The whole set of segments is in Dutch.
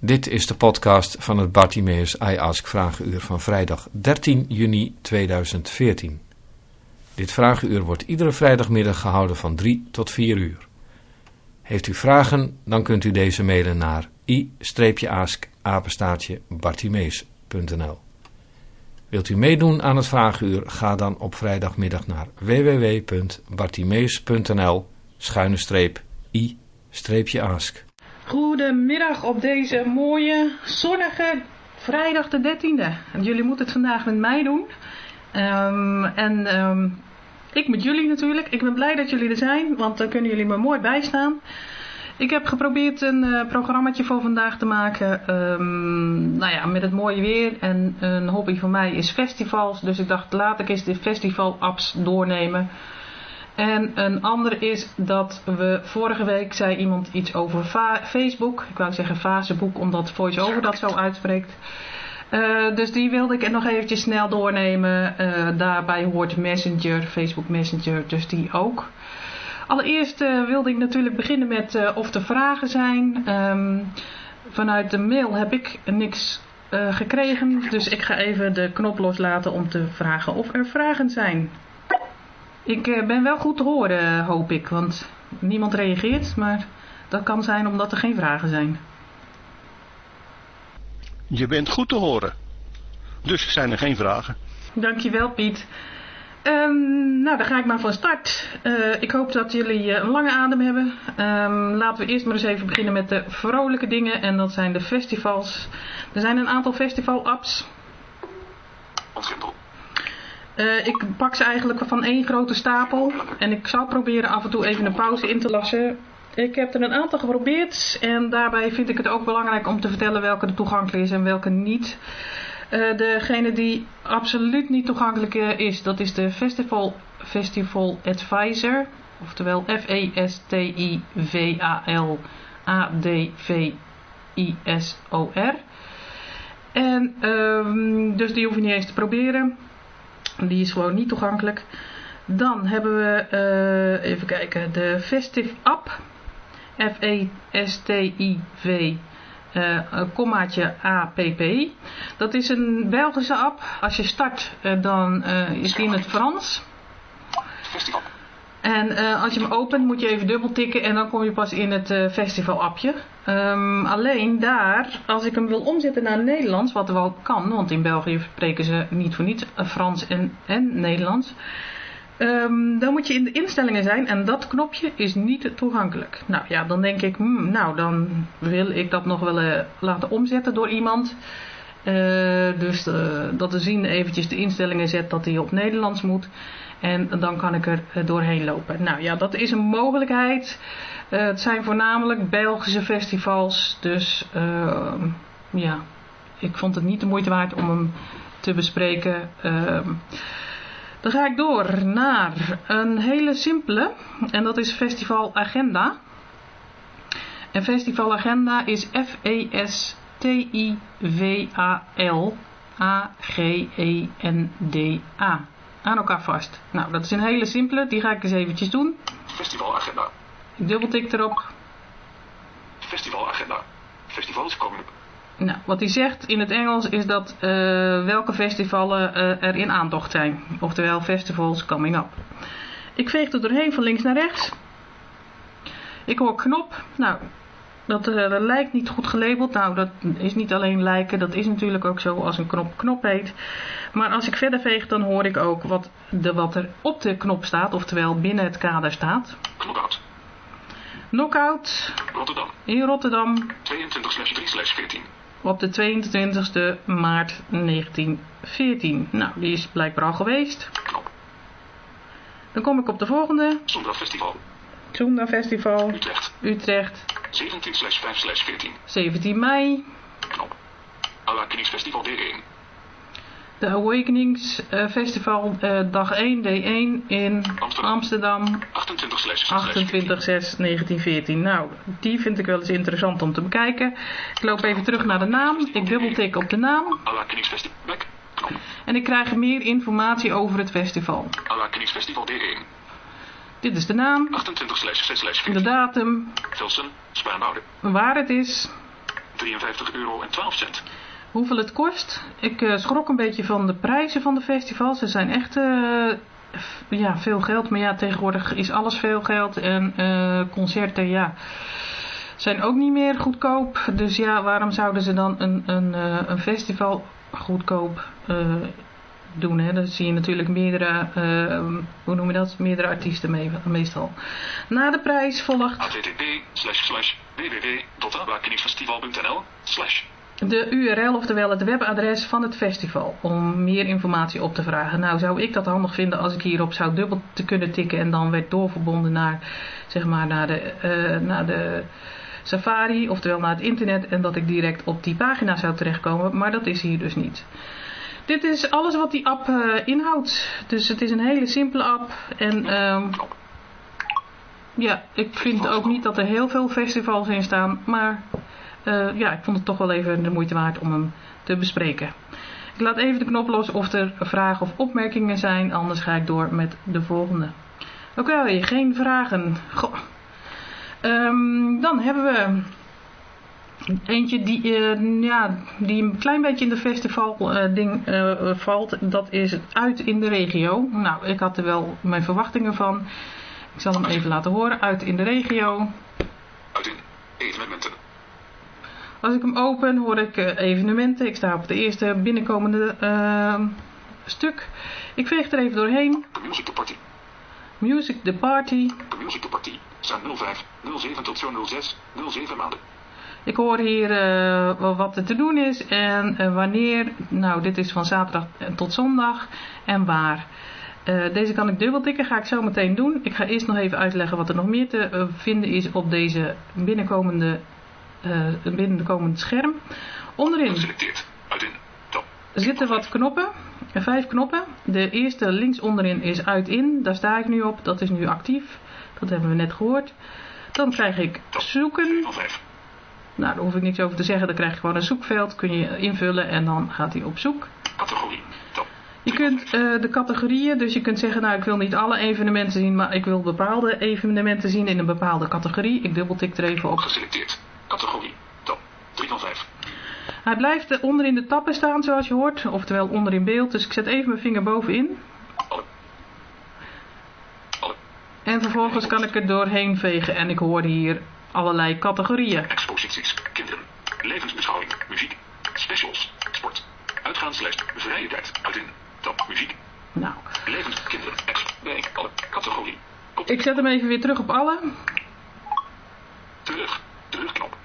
Dit is de podcast van het Bartimeus I Ask Vragenuur van vrijdag 13 juni 2014. Dit vragenuur wordt iedere vrijdagmiddag gehouden van 3 tot 4 uur. Heeft u vragen, dan kunt u deze mailen naar i-ask-bartimeus.nl Wilt u meedoen aan het vragenuur, ga dan op vrijdagmiddag naar www.bartimeus.nl i-ask. Goedemiddag op deze mooie, zonnige vrijdag de 13e. En jullie moeten het vandaag met mij doen. Ehm, en ehm, ik met jullie natuurlijk. Ik ben blij dat jullie er zijn, want dan kunnen jullie me mooi bijstaan. Ik heb geprobeerd een uh, programmaatje voor vandaag te maken. Um, nou ja, met het mooie weer. En een hobby van mij is festivals. Dus ik dacht, laat ik eens de festival-apps doornemen. En een andere is dat we vorige week zei iemand iets over Facebook. Ik wou zeggen Facebook, omdat VoiceOver dat zo uitspreekt. Uh, dus die wilde ik nog eventjes snel doornemen. Uh, daarbij hoort Messenger, Facebook Messenger, dus die ook. Allereerst uh, wilde ik natuurlijk beginnen met of er vragen zijn. Um, vanuit de mail heb ik niks gekregen, dus ik ga even de knop loslaten om te vragen of er vragen zijn. Ik eh, ben wel goed te horen, hoop ik, want niemand reageert, maar dat kan zijn omdat er geen vragen zijn. Je bent goed te horen. Dus zijn er geen vragen. Dankjewel Piet. Um, nou, dan ga ik maar van start. Uh, ik hoop dat jullie uh, een lange adem hebben. Um, laten we eerst maar eens even beginnen met de vrolijke dingen. En dat zijn de festivals. Er zijn een aantal festival-apps. Ontgrendel. Uh, ik pak ze eigenlijk van één grote stapel. En ik zal proberen af en toe even een pauze in te lassen. Ik heb er een aantal geprobeerd. En daarbij vind ik het ook belangrijk om te vertellen welke er toegankelijk is en welke niet. Uh, degene die absoluut niet toegankelijk is, dat is de Festival, Festival Advisor. Oftewel F-E-S-T-I-V-A-L A-D-V-I-S-O-R. En um, dus die hoef je niet eens te proberen. Die is gewoon niet toegankelijk. Dan hebben we, uh, even kijken, de Festive App. F-E-S-T-I-V uh, kommaatje A-P-P. Dat is een Belgische app. Als je start, uh, dan is die in het Frans. Festival. En uh, als je hem opent moet je even dubbel tikken en dan kom je pas in het uh, festival appje. Um, alleen daar, als ik hem wil omzetten naar Nederlands, wat wel kan, want in België spreken ze niet voor niets Frans en, en Nederlands. Um, dan moet je in de instellingen zijn en dat knopje is niet toegankelijk. Nou ja, dan denk ik, hmm, nou dan wil ik dat nog wel laten omzetten door iemand. Dus dat de zien eventjes de instellingen zet dat hij op Nederlands moet. En dan kan ik er doorheen lopen. Nou ja, dat is een mogelijkheid. Uh, het zijn voornamelijk Belgische festivals. Dus uh, ja, ik vond het niet de moeite waard om hem te bespreken. Uh, dan ga ik door naar een hele simpele. En dat is Festival Agenda. En Festival Agenda is F-E-S-T-I-V-A-L A-G-E-N-D-A aan elkaar vast. Nou, dat is een hele simpele. Die ga ik eens eventjes doen. Festivalagenda. Ik dubbeltik erop. Festivalagenda. Festivals komen. Nou, wat hij zegt in het Engels is dat uh, welke festivalen uh, er in aantocht zijn. Oftewel festivals coming up. Ik veeg er doorheen van links naar rechts. Ik hoor knop. Nou, dat, uh, dat lijkt niet goed gelabeld. Nou, dat is niet alleen lijken. Dat is natuurlijk ook zo als een knop knop heet. Maar als ik verder veeg, dan hoor ik ook wat, de, wat er op de knop staat. Oftewel binnen het kader staat. Knockout. Knockout. Rotterdam. In Rotterdam. 22 3 14. Op de 22e maart 1914. Nou, die is blijkbaar al geweest. Knop. Dan kom ik op de volgende. Zondag Festival. Zondag Festival. Utrecht. Utrecht. 17 5 14. 17 mei. Knop. Awakenings Festival D1. De Awakenings uh, Festival uh, dag 1 D1 in Amsterdam, Amsterdam 28 28 6 1914. Nou, die vind ik wel eens interessant om te bekijken. Ik loop even terug naar de naam. Ik dubbeltik op de naam. Awakenings Festival. En ik krijg meer informatie over het festival. Awakenings Festival D1. Dit is de naam. 28 6 De 14. datum. Velsen, Spaarnwoude. Waar het is. 53 euro en 12 cent. Hoeveel het kost? Ik eh, schrok een beetje van de prijzen van de festivals. Ze zijn echt eh, f- ja, veel geld. Maar ja, tegenwoordig is alles veel geld. En eh, concerten, ja, zijn ook niet meer goedkoop. Dus ja, waarom zouden ze dan een, een, een festival goedkoop doen? Hè? Dan zie je natuurlijk meerdere, eh, hoe noem je dat? Meerdere artiesten mee, meestal. Na de prijs volgt http de URL, oftewel het webadres van het festival, om meer informatie op te vragen. Nou, zou ik dat handig vinden als ik hierop zou dubbel te kunnen tikken en dan werd doorverbonden naar, zeg maar, naar de, eh, naar de Safari, oftewel naar het internet, en dat ik direct op die pagina zou terechtkomen, maar dat is hier dus niet. Dit is alles wat die app eh, inhoudt. Dus het is een hele simpele app en ehm, ja, ik vind ook niet dat er heel veel festivals in staan, maar eh, ja, ik vond het toch wel even de moeite waard om hem te bespreken. Ik laat even de knop los of er vragen of opmerkingen zijn, anders ga ik door met de volgende. Oké, geen vragen. Goh. Ehm, dan hebben we eentje die, eh, ja, die een klein beetje in de festival eh, ding eh, valt. Dat is het uit in de regio. Nou, ik had er wel mijn verwachtingen van. Ik zal hem even laten horen. Uit in de regio. Uit in evenementen. Als ik hem open hoor ik evenementen. Ik sta op het eerste binnenkomende eh, stuk. Ik veeg er even doorheen. De Music the Party. Music the Party. De Music the Party. Staan 05, 07 tot zo 06, 07 maanden. Ik hoor hier eh, wat er te doen is en eh, wanneer. Nou, dit is van zaterdag tot zondag en waar. Eh, deze kan ik dubbel tikken, ga ik zo meteen doen. Ik ga eerst nog even uitleggen wat er nog meer te eh, vinden is op deze binnenkomende, eh, binnenkomend scherm. Onderin zitten wat knoppen, eh, vijf knoppen. De eerste links onderin is uit in, daar sta ik nu op, dat is nu actief. Dat hebben we net gehoord. Dan krijg ik zoeken. Van 5. Nou, daar hoef ik niks over te zeggen. Dan krijg je gewoon een zoekveld. Kun je invullen en dan gaat hij op zoek. Categorie. Top. Je kunt eh, de categorieën, dus je kunt zeggen, nou ik wil niet alle evenementen zien, maar ik wil bepaalde evenementen zien in een bepaalde categorie. Ik dubbeltik er even op. Geselecteerd. Categorie. Top. 3 van 5. Hij blijft eh, onder in de tappen staan zoals je hoort, oftewel onder in beeld. Dus ik zet even mijn vinger bovenin. Alle. Alle. En vervolgens kan ik er doorheen vegen en ik hoor hier allerlei categorieën. Exposities. Kinderen. Levensbeschouwing. Muziek. Specials. Sport. Uitgaanslijst. Vrije tijd. Uit in. Top. Muziek. Nou, Levens. Kinderen. Ex. Bij. Alle. Categorie. Kop. ik zet hem even weer terug op alle. Terug. Terugknop.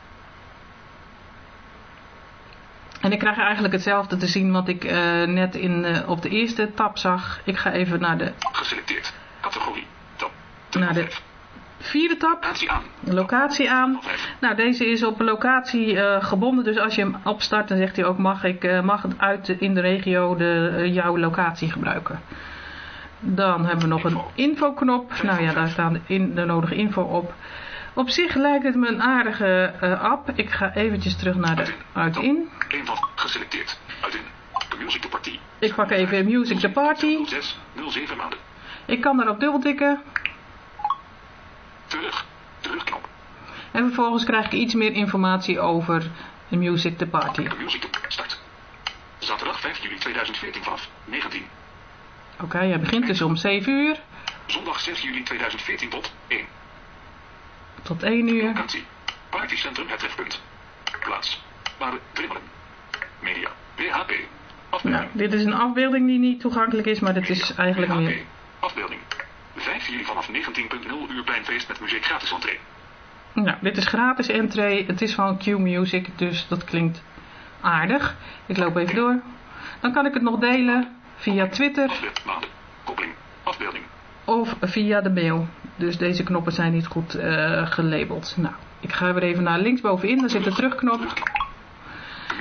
En ik krijg eigenlijk hetzelfde te zien wat ik eh, net in, eh, op de eerste tab zag. Ik ga even naar de Geselecteerd. Categorie. 3 Naar de- 5. Vierde tab. Locatie aan. Locatie aan. Van 5. Nou, deze is op een locatie eh, gebonden. Dus als je hem opstart, dan zegt hij ook: mag ik eh, mag het uit in de regio de, eh, jouw locatie gebruiken. Dan hebben we nog een infoknop. Nou ja, daar staan de, in, de nodige info op. Op zich lijkt het me een aardige app. Ik ga eventjes terug naar de uit-in. 1 van. Geselecteerd. Uit in. De Music the Party. Ik pak even Music the Party. 06. 07 maanden. Ik kan daarop dubbeltikken. Terug. Terugknop. En vervolgens krijg ik iets meer informatie over de Music the Party. Music the Start. Zaterdag 5 juli 2014 vanaf 19. Oké, hij begint dus om 7 uur Zondag 6 juli 2014 tot 1. tot 1 uur. Locatie. Partycentrum Het Trefpunt. Plaats. Waren Drimmelen. Media. PHP. Nou, Afbeelding. dit is een afbeelding die niet toegankelijk is, maar dit is eigenlijk meer... Afbeelding. 5 juli vanaf 19.0 uur bij een feest met muziek gratis entree. Nou, dit is gratis entree. Het is van Q-Music, dus dat klinkt aardig. Ik loop even door. Dan kan ik het nog delen via Twitter Afbeeld. Maanden. Koppeling. Afbeelding. of via de mail. Dus deze knoppen zijn niet goed eh, gelabeld. Nou, ik ga weer even naar linksbovenin. Daar zit de terugknop.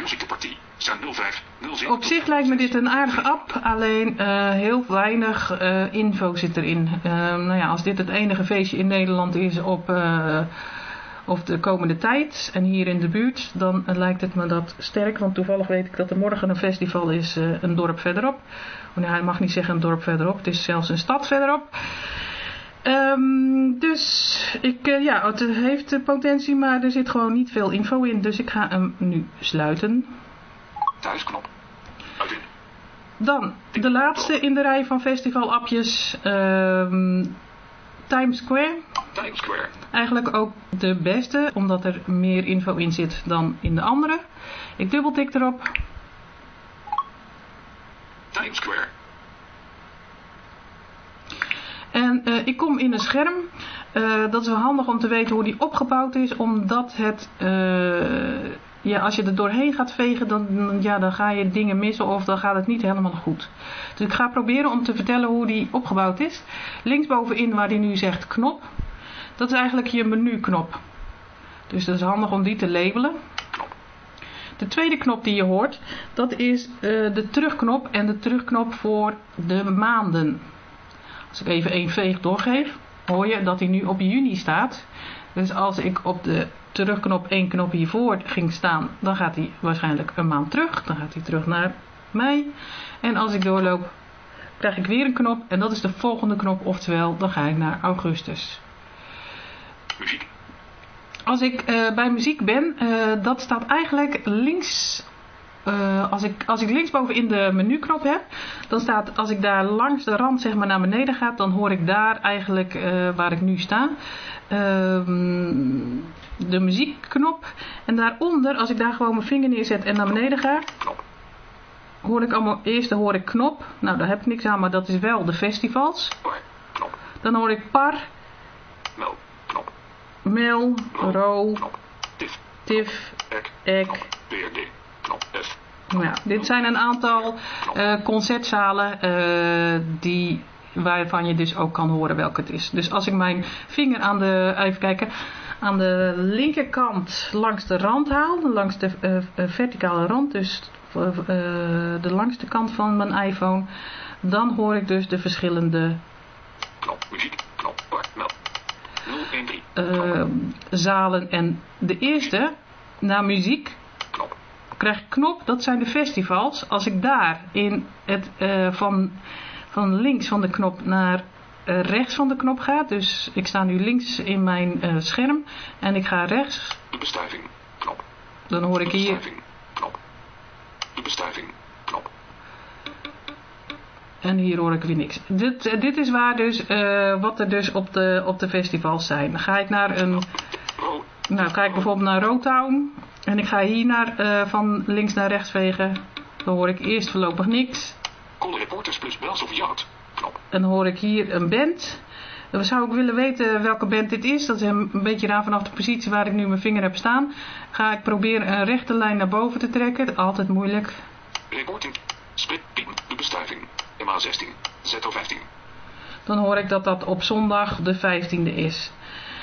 Music the Party. Staan 05. 07. Op zich lijkt me dit een aardige app, alleen eh, heel weinig eh, info zit erin. Eh, nou ja, als dit het enige feestje in Nederland is op, eh, de komende tijd en hier in de buurt, dan lijkt het me dat sterk. Want toevallig weet ik dat er morgen een festival is, een dorp verderop. Nee, hij mag niet zeggen een dorp verderop, het is zelfs een stad verderop. Ehm, dus ik, ja, het heeft potentie, maar er zit gewoon niet veel info in. Dus ik ga hem nu sluiten. Thuisknop. Uit. Dan de laatste in de rij van festivalapjes. ehm Times Square. Times Square. Eigenlijk ook de beste, omdat er meer info in zit dan in de andere. Ik dubbeltik erop. Times Square. En eh, ik kom in een scherm. Eh, dat is wel handig om te weten hoe die opgebouwd is. Omdat het, eh, ja, als je er doorheen gaat vegen, dan, ja, dan ga je dingen missen of dan gaat het niet helemaal goed. Dus ik ga proberen om te vertellen hoe die opgebouwd is. Linksbovenin waar die nu zegt knop. Dat is eigenlijk je menuknop. Dus dat is handig om die te labelen. De tweede knop die je hoort, dat is eh, de terugknop en de terugknop voor de maanden. Als ik even één veeg doorgeef, hoor je dat hij nu op juni staat. Dus als ik op de terugknop één knop hiervoor ging staan, dan gaat hij waarschijnlijk een maand terug. Dan gaat hij terug naar mei. En als ik doorloop, krijg ik weer een knop en dat is de volgende knop, oftewel dan ga ik naar augustus. Muziek. Als ik eh, bij muziek ben, eh, dat staat eigenlijk links. eh, als, ik, als ik linksboven in de menuknop heb, dan staat, als ik daar langs de rand zeg maar naar beneden ga, dan hoor ik daar eigenlijk waar ik nu sta. ehm, de muziekknop. En daaronder, als ik daar gewoon mijn vinger neerzet en naar beneden ga, hoor ik allemaal, eerst hoor ik knop. Nou, daar heb ik niks aan, maar dat is wel de festivals. Dan hoor ik par, Mel. Ro. Tif. Ek. Nou ja, dit zijn een aantal eh, concertzalen eh, die, waarvan je dus ook kan horen welke het is. Dus als ik mijn vinger aan de, even kijken, aan de linkerkant langs de rand haal, langs de eh, eh, verticale rand, dus eh, de langste kant van mijn iPhone, dan hoor ik dus de verschillende Knop. Muziek. Knop. 013. eh, zalen. En de eerste, na muziek, Knop. krijg ik knop, dat zijn de festivals. Als ik daar in het, van, van links van de knop naar rechts van de knop ga, dus ik sta nu links in mijn eh, scherm en ik ga rechts, De bestuiving. Knop. dan hoor ik hier bestuiving. Knop. De bestuiving. Knop. en hier hoor ik weer niks. Dit, eh, dit is waar dus, eh, wat er dus op de, op de festivals zijn. Dan ga ik naar een, nou ga ik bijvoorbeeld naar Rotown en ik ga hier naar, eh, van links naar rechts vegen. Dan hoor ik eerst voorlopig niks. Call Reporters plus Bells of Yacht. En dan hoor ik hier een band. Dan zou ik willen weten welke band dit is. Dat is een beetje daar vanaf de positie waar ik nu mijn vinger heb staan. Ga ik proberen een rechte lijn naar boven te trekken. Altijd moeilijk. Reporting. Split. De bestuiving. MA16. ZO15. Dan hoor ik dat dat op zondag de 15e is.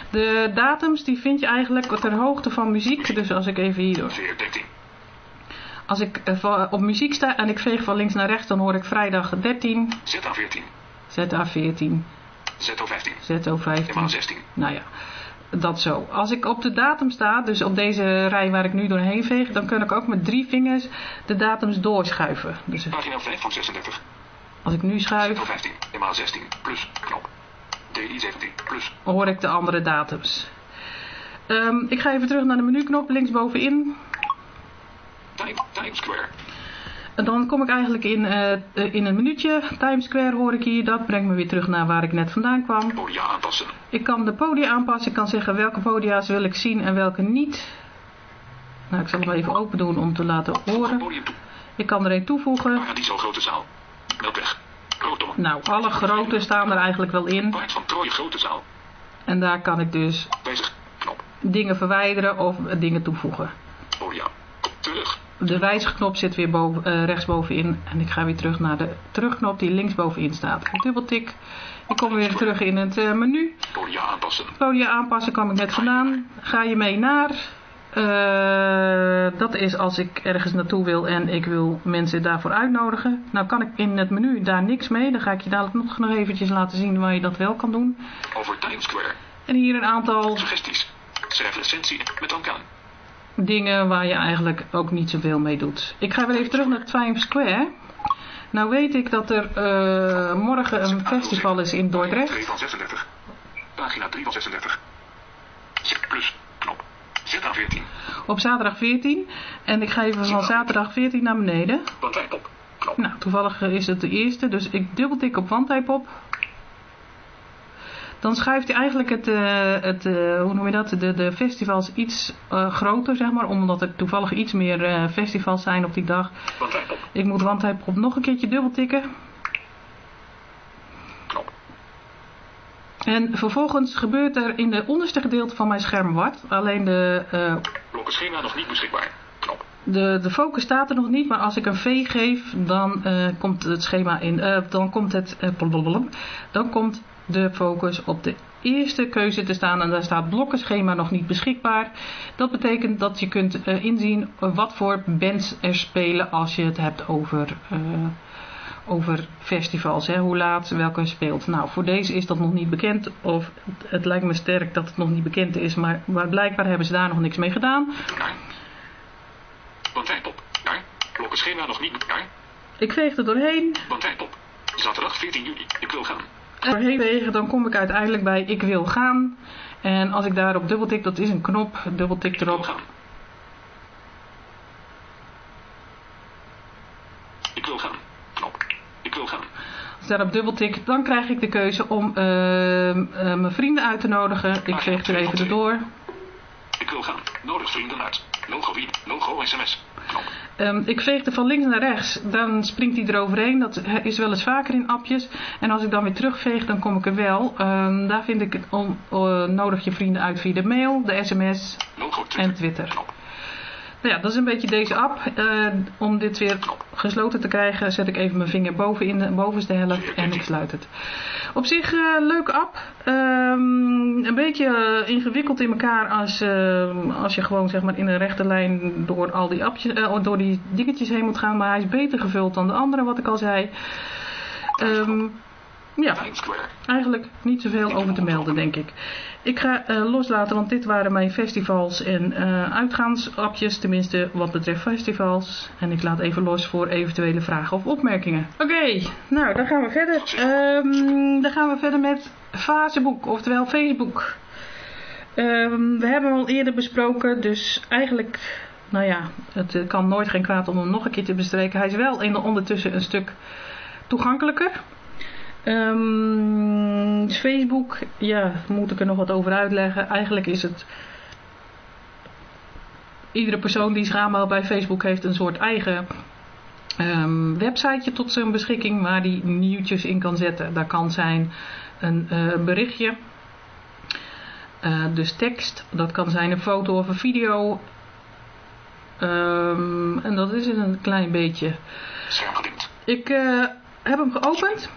De datums die vind je eigenlijk ter hoogte van muziek. Dus als ik even hierdoor... 413. Als ik eh, op muziek sta en ik veeg van links naar rechts, dan hoor ik vrijdag 13, ZA14. ZA14, ZO15. ZO15. MA16. Nou ja, dat zo. Als ik op de datum sta, dus op deze rij waar ik nu doorheen veeg, dan kan ik ook met drie vingers de datums doorschuiven. Dus Pagina 5 van 36. als ik nu schuif, ZO15. MA16. Plus. Knop. DI17. Plus. hoor ik de andere datums. Ehm, ik ga even terug naar de menuknop linksbovenin. Time. Times Square. En dan kom ik eigenlijk in, eh, eh, in een minuutje. Times Square hoor ik hier. Dat brengt me weer terug naar waar ik net vandaan kwam. Podia aanpassen. Ik kan de podia aanpassen. Ik kan zeggen welke podia's wil ik zien en welke niet. Nou, ik zal hem even open doen om te laten horen. Ik kan er een toevoegen. Paradiso grote zaal. Melkweg. Rotom. Nou, alle grote staan er eigenlijk wel in. Paard van Troje grote zaal. En daar kan ik dus dingen verwijderen of dingen toevoegen. Podia. Terug. De wijzigknop zit weer boven, eh, rechtsbovenin. En ik ga weer terug naar de terugknop die linksbovenin staat. Ik dubbeltik. Ik kom weer terug in het eh, menu. Podia aanpassen. Podia aanpassen kwam ik net vandaan. Ga je mee naar. eh, dat is als ik ergens naartoe wil en ik wil mensen daarvoor uitnodigen. Nou kan ik in het menu daar niks mee. Dan ga ik je dadelijk nog, nog eventjes laten zien waar je dat wel kan doen. Over Times Square. En hier een aantal Suggesties. Schrijf recensie met dank aan. Dingen waar je eigenlijk ook niet zoveel mee doet. Ik ga weer even terug naar Times Square. Nou weet ik dat er eh, morgen een festival is in 2 Dordrecht. van 36. Pagina 3 van 36. Z plus. Knop. ZA14. Op zaterdag 14. En ik ga even van zaterdag 14 naar beneden. Wandtijdpop. Knop. Nou, toevallig is het de eerste, dus ik dubbeltik op wandtype op. Dan schuift hij eigenlijk het, eh, het eh, hoe noem je dat, de, de festivals iets eh, groter, zeg maar. Omdat er toevallig iets meer festivals zijn op die dag. Ik moet wandtype op nog een keertje dubbeltikken. Knop. En vervolgens gebeurt er in de onderste gedeelte van mijn scherm wat. Alleen de, Blokkenschema nog niet beschikbaar. Knop. de, de focus staat er nog niet, maar als ik een V geef, dan komt het schema in. dan komt het. dan komt de focus op de eerste keuze te staan en daar staat blokkenschema nog niet beschikbaar. Dat betekent dat je kunt eh, inzien wat voor bands er spelen als je het hebt over, eh, over festivals. Hè? Hoe laat welke speelt. Nou, voor deze is dat nog niet bekend. Of het, lijkt me sterk dat het nog niet bekend is, maar, maar blijkbaar hebben ze daar nog niks mee gedaan. Blokkenschema nog niet. Naar. Ik veeg er doorheen. Zaterdag 14 juli. Ik wil gaan. Doorheen wegen, dan kom ik uiteindelijk bij ik wil gaan. En als ik daarop dubbeltik, dat is een knop, dubbeltik erop. Ik wil gaan. Knop. Ik wil gaan. Als ik daarop dubbeltik, dan krijg ik de keuze om eh, eh, mijn vrienden uit te nodigen. Ik veeg er even erdoor. Ik wil gaan. Nodig vrienden uit. Logo wie. Logo sms. Knop. Ehm, ik veeg er van links naar rechts, dan springt hij eroverheen. Dat is wel eens vaker in appjes. En als ik dan weer terugveeg, dan kom ik er wel. Ehm, daar vind ik het om, eh, nodig je vrienden uit via de mail, de sms en Twitter. Nou ja, dat is een beetje deze app. Eh, om dit weer gesloten te krijgen, zet ik even mijn vinger boven in de bovenste helft en ik sluit het. Op zich eh leuke app. Ehm, een beetje eh, ingewikkeld in elkaar als, als je gewoon zeg maar in een rechte lijn door al die appjes, door die dingetjes heen moet gaan. Maar hij is beter gevuld dan de andere, wat ik al zei. Ehm, ja, eigenlijk niet zoveel over te melden, denk ik. Ik ga eh, loslaten, want dit waren mijn festivals en uitgaansappjes, tenminste wat betreft festivals. En ik laat even los voor eventuele vragen of opmerkingen. Oké, nou dan gaan we verder. Ehm, dan gaan we verder met Facebook, oftewel Facebook. Ehm, we hebben hem al eerder besproken, dus eigenlijk, nou ja, het eh, kan nooit geen kwaad om hem nog een keer te bespreken. Hij is wel in de ondertussen een stuk toegankelijker. Ehm, Facebook, ja, moet ik er nog wat over uitleggen. Eigenlijk is het. Iedere persoon die schaamhaal bij Facebook heeft een soort eigen ehm, websiteje tot zijn beschikking waar die nieuwtjes in kan zetten. Daar kan zijn een eh, berichtje, eh, dus tekst, dat kan zijn een foto of een video. Ehm, en dat is het een klein beetje. Ik eh, heb hem geopend.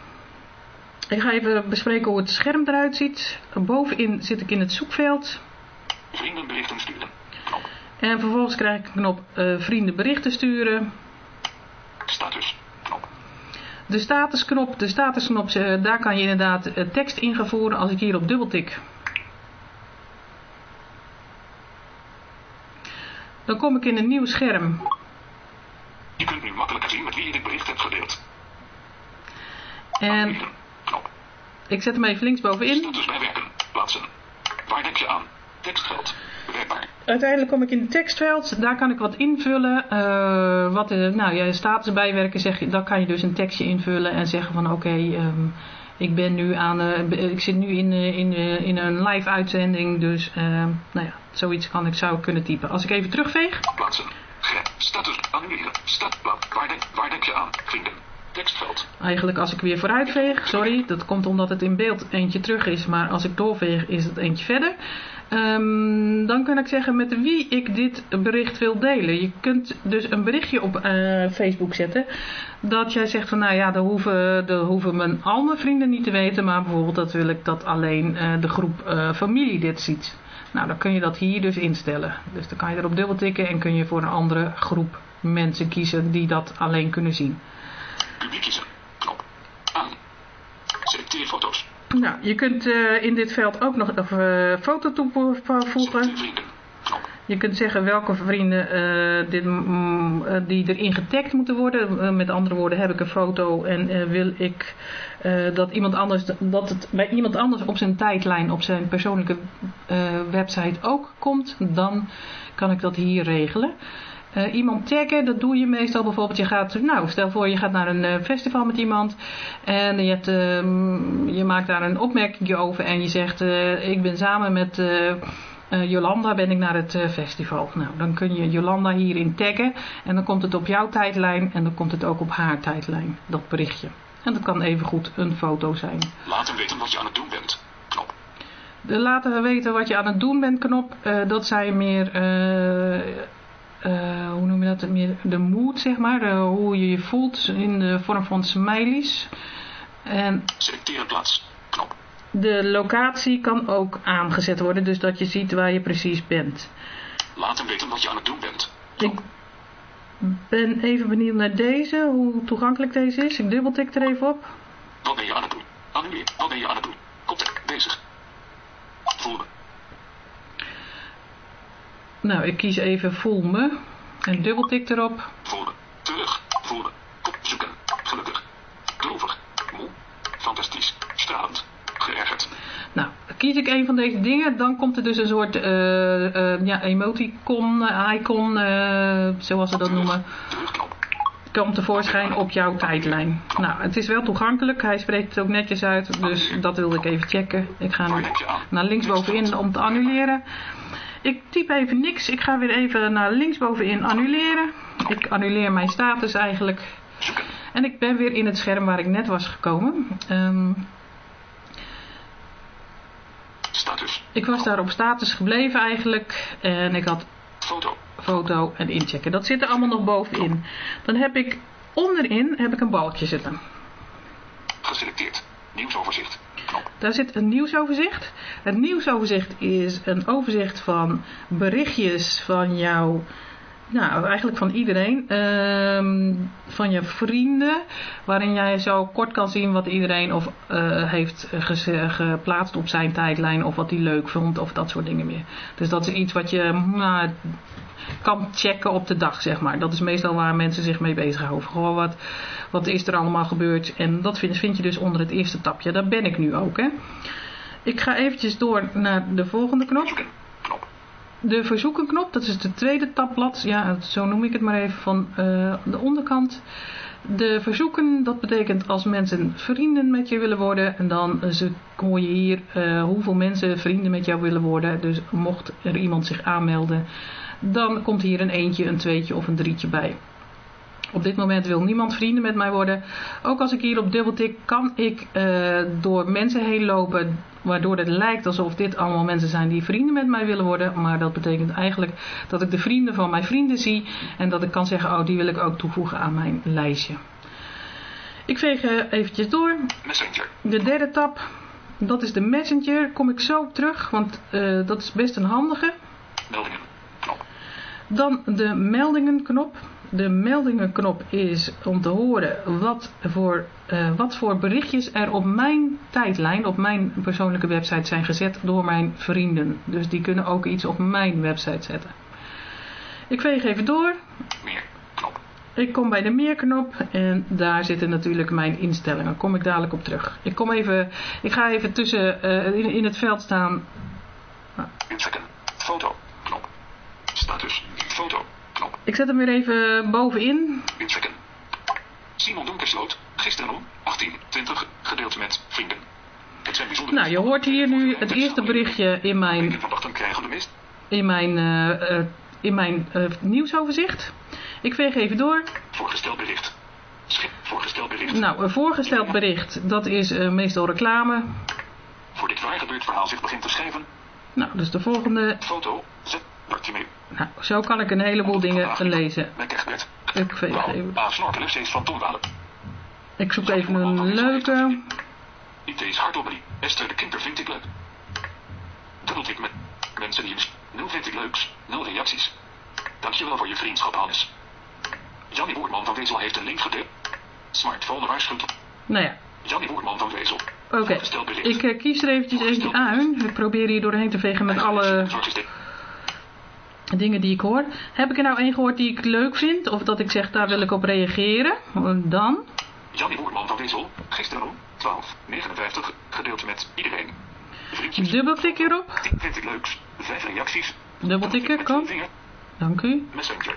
Ik ga even bespreken hoe het scherm eruit ziet. Bovenin zit ik in het zoekveld. Vrienden berichten sturen. Knop. En vervolgens krijg ik een knop eh, vrienden berichten sturen. Status. Knop. De statusknop, de statusknop, eh, daar kan je inderdaad eh, tekst in gaan voeren. Als ik hier op dubbeltik. Dan kom ik in een nieuw scherm. Je kunt nu makkelijker zien met wie je dit bericht hebt gedeeld. En. Ik zet hem even linksbovenin. Status bijwerken. Plaatsen. Waar denk je aan? Tekstveld. Bewerkbaar. Uiteindelijk kom ik in het tekstveld. Daar kan ik wat invullen. Eh, wat, eh, nou ja, status bijwerken. Zeg, je- dan kan je dus een tekstje invullen en zeggen van oké, ehm, ik ben nu aan, eh, be- ik zit nu in, eh, in, eh, in een live uitzending. Dus ehm, nou ja, zoiets kan ik, zou ik kunnen typen. Als ik even terugveeg. Plaatsen. Status. Annuleren. Stad. Plaat. Waar denk, waar denk je aan? Vrienden. Eigenlijk als ik weer vooruit veeg, sorry, dat komt omdat het in beeld eentje terug is, maar als ik doorveeg is het eentje verder. Ehm, dan kan ik zeggen met wie ik dit bericht wil delen. Je kunt dus een berichtje op eh, Facebook zetten dat jij zegt van nou ja, dan hoeven, hoeven mijn, al mijn vrienden niet te weten, maar bijvoorbeeld dat wil ik dat alleen eh, de groep eh, familie dit ziet. Nou, dan kun je dat hier dus instellen. Dus dan kan je erop dubbeltikken en kun je voor een andere groep mensen kiezen die dat alleen kunnen zien. Publiek kiezen. Knop. Aan. Selecteer foto's. Nou, je kunt eh, in dit veld ook nog een eh, foto toevoegen. Je kunt zeggen welke vrienden eh, dit, mm, die erin getagd moeten worden. Met andere woorden, heb ik een foto en wil ik dat, iemand anders, dat het bij iemand anders op zijn tijdlijn, op zijn persoonlijke website ook komt, dan kan ik dat hier regelen. Eh, iemand taggen, dat doe je meestal bijvoorbeeld. Je gaat, nou, stel voor je gaat naar een eh, festival met iemand en je, hebt, ehm, je maakt daar een opmerking over en je zegt: eh, Ik ben samen met Jolanda ben ik naar het festival. Nou, dan kun je Jolanda hierin taggen en dan komt het op jouw tijdlijn en dan komt het ook op haar tijdlijn, dat berichtje. En dat kan evengoed een foto zijn. Laat hem weten wat je aan het doen bent. Knop. De laten weten wat je aan het doen bent knop, dat zijn meer, eh, hoe noem je dat, meer de mood zeg maar, de- hoe je je voelt in de vorm van smileys. En Selecteer een plaats. Knop. de locatie kan ook aangezet worden, dus dat je ziet waar je precies bent. Laat hem weten wat je aan het doen bent. Ik ben even benieuwd naar deze, hoe toegankelijk deze is. Ik dubbeltik er even op. Wat ben je aan het doen? Annuleer. Wat ben je aan het doen? Koptek. Bezig. Voel me. Nou, ik kies even voel me en dubbeltik erop. Voel me. Terug. Voel me. Kop zoeken. Gelukkig. Droevig. Moe. Fantastisch. Stralend. Geërgerd. Nou, kies ik een van deze dingen, dan komt er dus een soort eh, eh, ja, emoticon, icon, eh, zoals ze dat noemen, komt tevoorschijn op jouw tijdlijn. Nou, het is wel toegankelijk, hij spreekt het ook netjes uit, dus dat wilde ik even checken. Ik ga nu naar linksbovenin om te annuleren. Ik typ even niks, ik ga weer even naar linksbovenin annuleren. Ik annuleer mijn status eigenlijk. En ik ben weer in het scherm waar ik net was gekomen. Ehm, Status. ik was daar op status gebleven eigenlijk. En ik had Foto. foto en inchecken. Dat zit er allemaal nog bovenin. Dan heb ik onderin heb ik een balkje zitten. Geselecteerd. Nieuwsoverzicht. Daar zit een nieuwsoverzicht. Het nieuwsoverzicht is een overzicht van berichtjes van jouw, nou eigenlijk van iedereen, ehm, van je vrienden, waarin jij zo kort kan zien wat iedereen of eh, heeft geplaatst op zijn tijdlijn of wat hij leuk vond of dat soort dingen meer. Dus dat is iets wat je nou, kan checken op de dag, zeg maar. Dat is meestal waar mensen zich mee bezighouden. Gewoon wat, wat is er allemaal gebeurd. En dat vind, vind je dus onder het eerste tapje. Daar ben ik nu ook, hè. Ik ga eventjes door naar de volgende knop. De verzoekenknop, dat is de tweede tabblad. Ja, zo noem ik het maar even van eh, de onderkant. De verzoeken, dat betekent als mensen vrienden met je willen worden. En dan ze, hoor je hier eh, hoeveel mensen vrienden met jou willen worden. Dus mocht er iemand zich aanmelden, dan komt hier een eentje, een tweetje of een drietje bij. Op dit moment wil niemand vrienden met mij worden. Ook als ik hier op dubbeltik kan ik eh, door mensen heen lopen. Waardoor het lijkt alsof dit allemaal mensen zijn die vrienden met mij willen worden. Maar dat betekent eigenlijk dat ik de vrienden van mijn vrienden zie. En dat ik kan zeggen, oh die wil ik ook toevoegen aan mijn lijstje. Ik veeg eh, eventjes door. Messenger. De derde tab, dat is de messenger. Kom ik zo op terug, want eh, dat is best een handige. Meldingen. Dan de meldingenknop. De meldingenknop is om te horen wat voor, eh, wat voor berichtjes er op mijn tijdlijn, op mijn persoonlijke website zijn gezet door mijn vrienden. Dus die kunnen ook iets op mijn website zetten. Ik veeg even door. Ik kom bij de meerknop en daar zitten natuurlijk mijn instellingen. Kom ik dadelijk op terug. Ik, kom even, ik ga even tussen eh, in, in het veld staan. Inchecken. Foto. Knop. Status. Foto. Knop. Ik zet hem weer even bovenin. Inchecken. Simon Donkersloot. Gisteren om 18.20 gedeeld met vrienden. Het zijn bijzondere... Nou, je hoort hier nu het eerste berichtje in mijn in mijn, eh, in mijn eh, nieuwsoverzicht. Ik veeg even door. Voorgesteld bericht. Schip. Voorgesteld bericht. Nou, een voorgesteld bericht, dat is eh, meestal reclame. Voor dit waar gebeurd verhaal zich begint te schrijven. Nou, dus de volgende. Foto. Zet. Nou, zo kan ik een heleboel dingen lezen. Ik veeg Wauw. even. Ik zoek even een leuke. IT is hardopperie. Esther de Kinder vind ik leuk. Dubbeltik met mensen die Nul vind ik leuks. Nul reacties. Dankjewel voor je vriendschap, Hannes. Jannie Boerman van Wezel heeft een link gedeeld. Smartphone waarschuwt. Nou ja, Jannie Boerman van Wezel. oké. Bericht. Ik eh, kies er eventjes eentje uit. Ik probeer hier doorheen te vegen met alle. Dingen die ik hoor. Heb ik er nou één gehoord die ik leuk vind? Of dat ik zeg, daar wil ik op reageren? Dan? Jannie Boerman van Wezel, gisteren om 12.59, gedeeld met iedereen. Vriendjes, Dubbelklik hierop. 10 vind ik leuks, 5 reacties. Dubbeltikken, kom. Dank u. Messenger.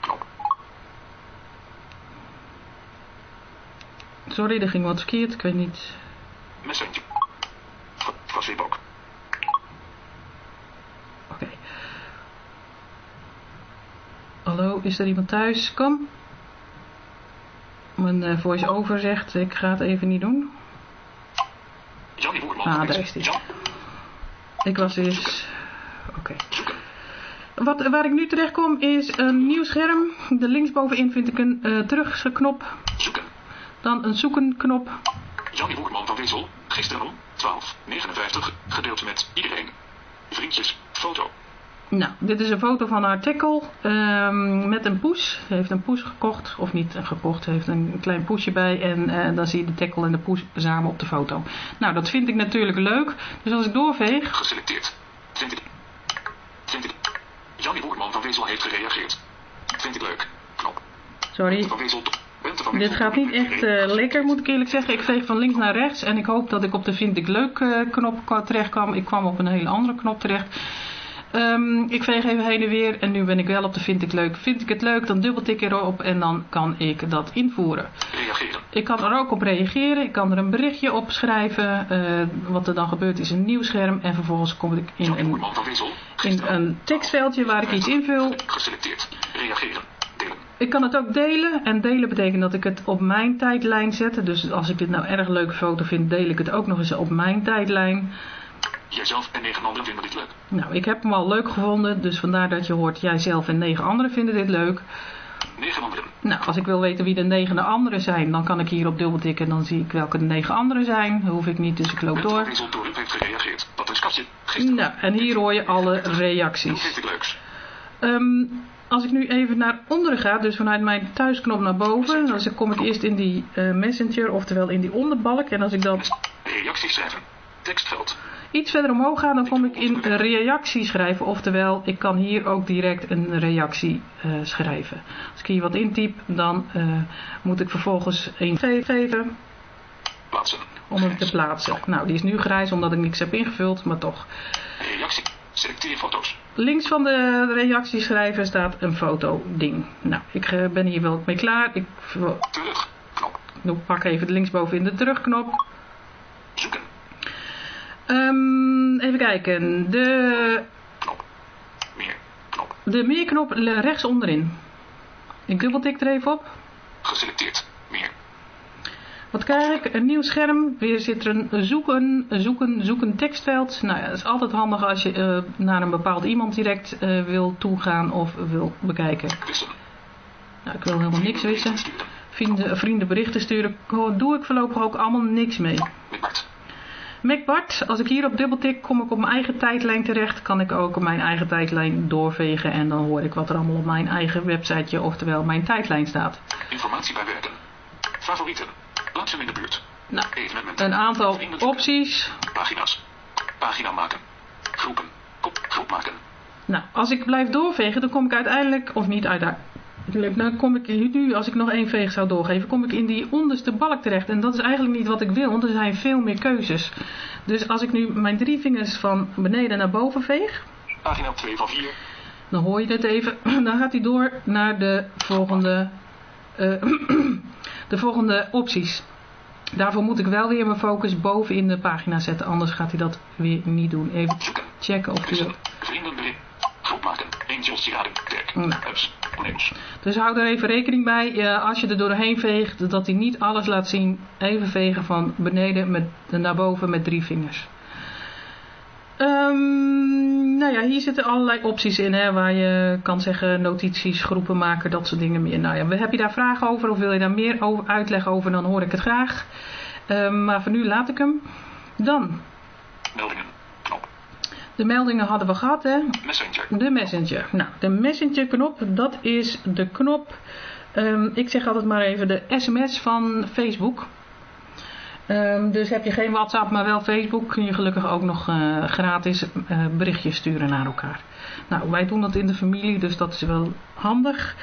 Knop. Sorry, er ging wat verkeerd. Ik weet niet. Messenger. Facebook. Oké. Hallo, is er iemand thuis? Kom. Mijn eh, voice-over zegt, ik ga het even niet doen. Jannie Boerman Ah, daar is die. Ik was dus... Oké. zoeken. Wat, waar ik nu terecht kom is een nieuw scherm. De linksbovenin vind ik een eh terugknop. Zoeken. Dan een zoeken knop. Jannie Boerman van Wezel, gisteren om 12.59, gedeeld met iedereen. Vriendjes, foto. Nou, dit is een foto van haar tackle ehm, met een poes. Ze heeft een poes gekocht, of niet gekocht, ze heeft een klein poesje bij. En eh, dan zie je de tackle en de poes samen op de foto. Nou, dat vind ik natuurlijk leuk. Dus als ik doorveeg, Geselecteerd. Vind ik. Vind ik. Jannie Boerman van Wezel heeft gereageerd. Vind ik leuk. Knop. sorry, dit gaat niet echt eh, lekker moet ik eerlijk zeggen. Ik veeg van links naar rechts en ik hoop dat ik op de vind ik leuk eh, knop terecht kwam. Ik kwam op een hele andere knop terecht. Ehm, ik veeg even heen en weer en nu ben ik wel op de vind ik leuk. Vind ik het leuk, dan dubbeltik ik erop en dan kan ik dat invoeren. Reageren. Ik kan er ook op reageren. Ik kan er een berichtje op schrijven. Eh, wat er dan gebeurt is een nieuw scherm. En vervolgens kom ik in een, in een tekstveldje waar ik iets invul. Geselecteerd. Reageren. Delen. Ik kan het ook delen. En delen betekent dat ik het op mijn tijdlijn zet. Dus als ik dit nou erg leuke foto vind, deel ik het ook nog eens op mijn tijdlijn. Jijzelf en negen anderen vinden dit leuk. Nou, ik heb hem al leuk gevonden. Dus vandaar dat je hoort, jijzelf en negen anderen vinden dit leuk. Negen anderen. Nou, als ik wil weten wie de negen anderen zijn, dan kan ik hier op dubbeltikken. Dan zie ik welke de negen anderen zijn. Dat hoef ik niet, dus ik loop door. Torup heeft gereageerd. Wat een schatje. Gisteren. Nou, en hier hoor je alle reacties. ik leuks? Ehm, als ik nu even naar onderen ga, dus vanuit mijn thuisknop naar boven, dan kom ik eerst in die eh, messenger, oftewel in die onderbalk. En als ik dan Reacties schrijven. Tekstveld. Iets verder omhoog ga, dan kom ik in reactie schrijven. Oftewel, ik kan hier ook direct een reactie eh, schrijven. Als ik hier wat intyp, dan eh, moet ik vervolgens een geven Plaatsen. om hem te plaatsen. Nou, die is nu grijs omdat ik niks heb ingevuld, maar toch. Reactie. Selecteer foto's. Links van de reactie schrijven staat een foto ding. Nou, ik eh, ben hier wel mee klaar. Ik Terug. Knop. Ik pak even de linksboven in de terugknop. Zoeken. Ehm, even kijken. De. Meer. Knop. de meerknop rechts onderin. Ik dubbeltik er even op. Geselecteerd. Meer. Wat krijg ik? Een nieuw scherm. Weer zit er een zoeken, zoeken, zoeken tekstveld. Nou ja, dat is altijd handig als je eh, naar een bepaald iemand direct eh, wil toegaan of wil bekijken. Nou, ik wil helemaal niks wissen. Vrienden, vrienden berichten sturen. Doe ik voorlopig ook allemaal niks mee. MacBart, als ik hier op dubbeltik kom ik op mijn eigen tijdlijn terecht, kan ik ook op mijn eigen tijdlijn doorvegen en dan hoor ik wat er allemaal op mijn eigen websiteje, oftewel mijn tijdlijn staat. Informatie bijwerken. Favorieten. Plaatsen in de buurt. Nou, een aantal opties. Pagina's. Pagina maken. Groepen. Kop. Groep maken. Nou, als ik blijf doorvegen, dan kom ik uiteindelijk, of niet uiteindelijk, dan kom ik nu, als ik nog één veeg zou doorgeven, kom ik in die onderste balk terecht. En dat is eigenlijk niet wat ik wil, want er zijn veel meer keuzes. Dus als ik nu mijn drie vingers van beneden naar boven veeg, Pagina 2 van 4. Dan hoor je het even. Dan gaat hij door naar de volgende, eh, de volgende opties. Daarvoor moet ik wel weer mijn focus boven in de pagina zetten. Anders gaat hij dat weer niet doen. Even checken of hij dat... Vrienden. Groep maken. Angels. Kerk. Nou. Apps. Dus hou er even rekening bij. eh, als je er doorheen veegt, dat hij niet alles laat zien. Even vegen van beneden met, naar boven met drie vingers. Ehm, nou ja, hier zitten allerlei opties in, hè, waar je kan zeggen notities, groepen maken, dat soort dingen meer. Nou ja, heb je daar vragen over of wil je daar meer over, uitleg over, dan hoor ik het graag. Ehm, maar voor nu laat ik hem. Dan, Meldingen. De meldingen hadden we gehad, hè. Messenger. De Messenger. Nou, de Messenger knop, dat is de knop, ehm, ik zeg altijd maar even de sms van Facebook. Ehm, dus heb je geen WhatsApp, maar wel Facebook, kun je gelukkig ook nog eh, gratis eh, berichtjes sturen naar elkaar. Nou, wij doen dat in de familie, dus dat is wel handig.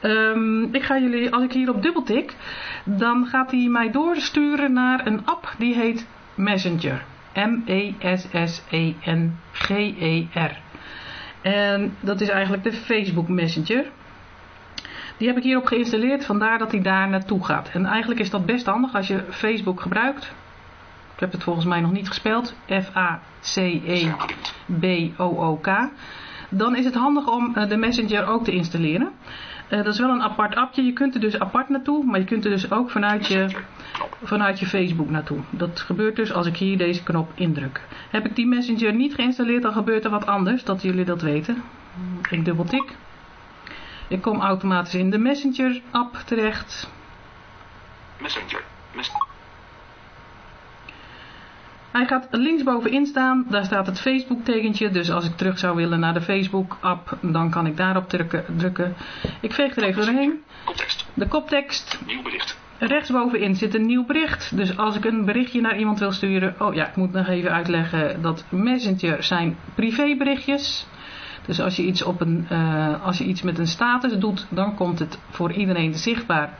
Ehm, ik ga jullie, als ik hier op dubbeltik, dan gaat hij mij doorsturen naar een app die heet Messenger. M-E-S-S-E-N-G-E-R. En dat is eigenlijk de Facebook Messenger. Die heb ik hierop geïnstalleerd, vandaar dat hij daar naartoe gaat. En eigenlijk is dat best handig als je Facebook gebruikt. Ik heb het volgens mij nog niet gespeld. F-A-C-E-B-O-O-K. Dan is het handig om eh, de Messenger ook te installeren. Uh, dat is wel een apart appje. Je kunt er dus apart naartoe, maar je kunt er dus ook vanuit je, vanuit je Facebook naartoe. Dat gebeurt dus als ik hier deze knop indruk. Heb ik die Messenger niet geïnstalleerd, dan gebeurt er wat anders, dat jullie dat weten. Ik dubbeltik. Ik kom automatisch in de Messenger app terecht. Messenger. Mes Hij gaat linksbovenin staan, daar staat het Facebook tekentje. Dus als ik terug zou willen naar de Facebook app, dan kan ik daarop drukken. drukken. Ik veeg er even doorheen. De koptekst. Nieuw bericht. Rechtsbovenin zit een nieuw bericht. Dus als ik een berichtje naar iemand wil sturen. Oh ja, ik moet nog even uitleggen dat Messenger zijn privéberichtjes. Dus als je iets, op een, uh, als je iets met een status doet, dan komt het voor iedereen zichtbaar.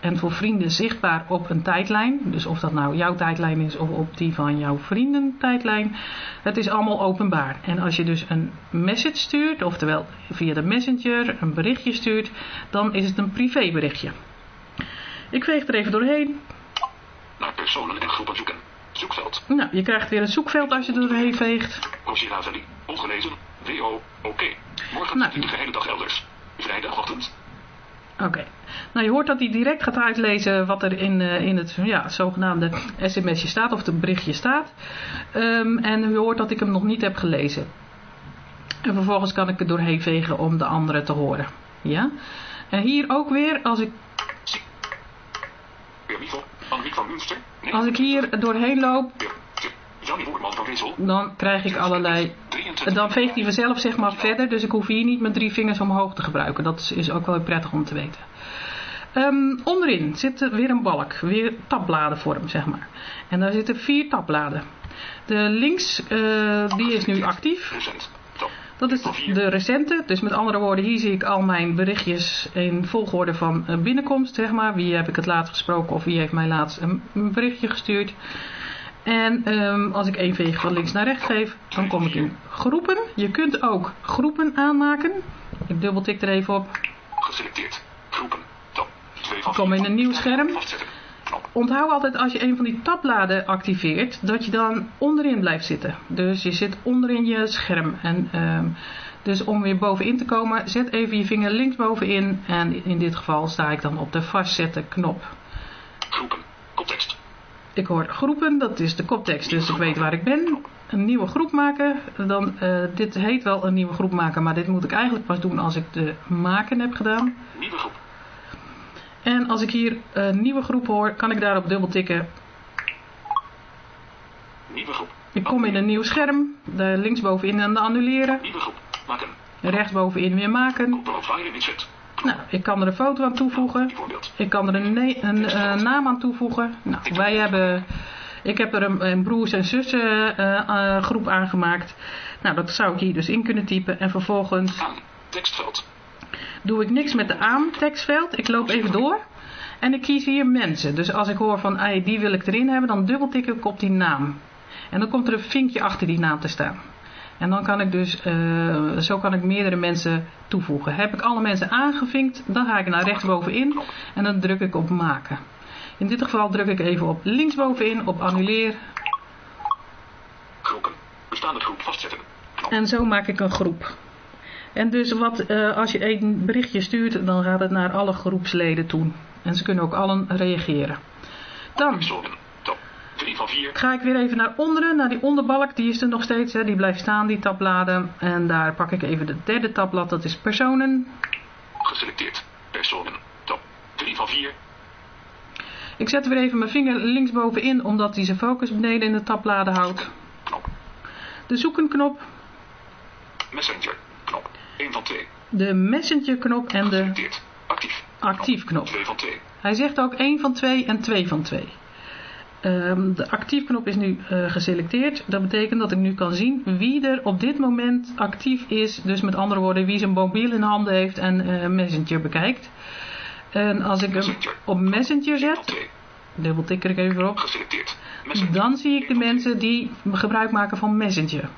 En voor vrienden zichtbaar op een tijdlijn. Dus of dat nou jouw tijdlijn is of op die van jouw vrienden tijdlijn. Het is allemaal openbaar. En als je dus een message stuurt, oftewel via de messenger een berichtje stuurt, dan is het een privéberichtje. Ik veeg er even doorheen. Naar personen en groepen zoeken. Zoekveld. Nou, je krijgt weer een zoekveld als je er doorheen veegt. Ongelezen. WO. Oké. Morgen Nou. de hele dag elders. Vrijdagochtend. Oké. Nou, je hoort dat hij direct gaat uitlezen wat er in, eh, in het ja, zogenaamde sms'je staat, of het berichtje staat. Ehm, en u hoort dat ik hem nog niet heb gelezen. En vervolgens kan ik er doorheen vegen om de andere te horen. Ja? En hier ook weer, als ik, als ik hier doorheen loop, dan krijg ik allerlei... 23. Dan veegt hij vanzelf zeg maar verder, dus ik hoef hier niet mijn drie vingers omhoog te gebruiken. Dat is, is ook wel prettig om te weten. Ehm, onderin zit er weer een balk, weer tabbladenvorm zeg maar. En daar zitten vier tabbladen. De links, eh, die is nu actief. Dat is de recente. Dus met andere woorden, hier zie ik al mijn berichtjes in volgorde van eh, binnenkomst, zeg maar. Wie heb ik het laatst gesproken of wie heeft mij laatst een berichtje gestuurd. En ehm, als ik één veeg van links naar rechts geef, dan kom ik in groepen. Je kunt ook groepen aanmaken. Ik dubbeltik er even op. Geselecteerd. Groepen. Top. 2 van Ik kom in een nieuw scherm. Onthoud altijd als je een van die tabbladen activeert, dat je dan onderin blijft zitten. Dus je zit onderin je scherm. En, ehm, dus om weer bovenin te komen, zet even je vinger linksbovenin. En in dit geval sta ik dan op de vastzetten knop. Groepen. Ik hoor groepen, dat is de koptekst, dus ik weet waar ik ben. Een nieuwe groep maken. Dan, eh, dit heet wel een nieuwe groep maken, maar dit moet ik eigenlijk pas doen als ik de maken heb gedaan. Nieuwe groep. En als ik hier een nieuwe groep hoor, kan ik daarop dubbel tikken. Nieuwe groep. Ik kom in een nieuw scherm, daar linksbovenin aan de annuleren, Nieuwe groep. Maken. rechtsbovenin weer maken. Nou, ik kan er een foto aan toevoegen. Ik kan er een, een eh, naam aan toevoegen. Nou, wij hebben, ik heb er een, broers en zussen eh, eh, groep aangemaakt. Nou, dat zou ik hier dus in kunnen typen. En vervolgens doe ik niks met de aan tekstveld. Ik loop even door. En ik kies hier mensen. Dus als ik hoor van, "Ai, die wil ik erin hebben, dan dubbeltik ik op die naam. En dan komt er een vinkje achter die naam te staan. En dan kan ik dus, eh, zo kan ik meerdere mensen toevoegen. Heb ik alle mensen aangevinkt, dan ga ik naar rechtsbovenin en dan druk ik op maken. In dit geval druk ik even op linksbovenin, op annuleer. Groepen. Bestaande groep vastzetten. Knop. En zo maak ik een groep. En dus wat, eh, als je een berichtje stuurt, dan gaat het naar alle groepsleden toe. En ze kunnen ook allen reageren. Dan Personen. Top. 3 van 4. ga ik weer even naar onderen, naar die onderbalk. Die is er nog steeds, hè. die blijft staan, die tabbladen. En daar pak ik even de derde tabblad, dat is personen. Geselecteerd. Personen. Top. 3 van 4. Ik zet weer even mijn vinger linksbovenin, omdat hij zijn focus beneden in de tabbladen houdt. Knop. De zoeken knop, Messenger. Knop. 1 van 2. de messenger knop en de. Actief. actief knop. 2 van 2. Hij zegt ook 1 van 2 en 2 van 2. Ehm, de actiefknop is nu eh, geselecteerd. Dat betekent dat ik nu kan zien wie er op dit moment actief is. Dus met andere woorden, wie zijn mobiel in handen heeft en eh, Messenger bekijkt. En als ik hem op Messenger zet, 2. dubbel tik ik even op, dan zie ik de mensen die gebruik maken van Messenger.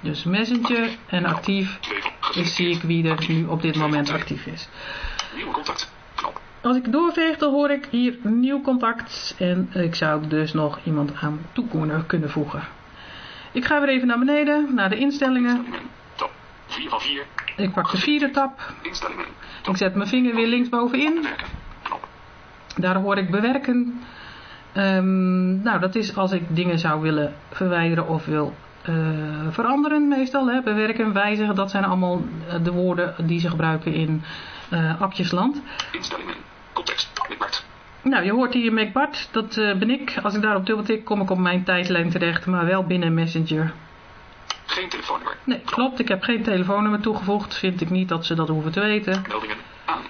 Dus Messenger en actief, 2 van dus zie ik wie er nu op dit moment actief is. Nieuwe contact. Als ik doorveeg, dan hoor ik hier nieuw contact en ik zou dus nog iemand aan toe kunnen, voegen. Ik ga weer even naar beneden, naar de instellingen. Top. 4 van 4. Ik pak de vierde tab. Instellingen. Ik zet mijn vinger weer linksbovenin. Daar hoor ik bewerken. Ehm, nou, dat is als ik dingen zou willen verwijderen of wil eh, veranderen meestal. Hè. Bewerken, wijzigen, dat zijn allemaal eh, de woorden die ze gebruiken in eh appjesland. Instellingen. Context. Nou, je hoort hier MacBart, dat eh, ben ik. Als ik daarop dubbeltik, kom ik op mijn tijdlijn terecht, maar wel binnen Messenger. Geen telefoonnummer. Nee, klopt, ik heb geen telefoonnummer toegevoegd. Vind ik niet dat ze dat hoeven te weten. Meldingen. Aan.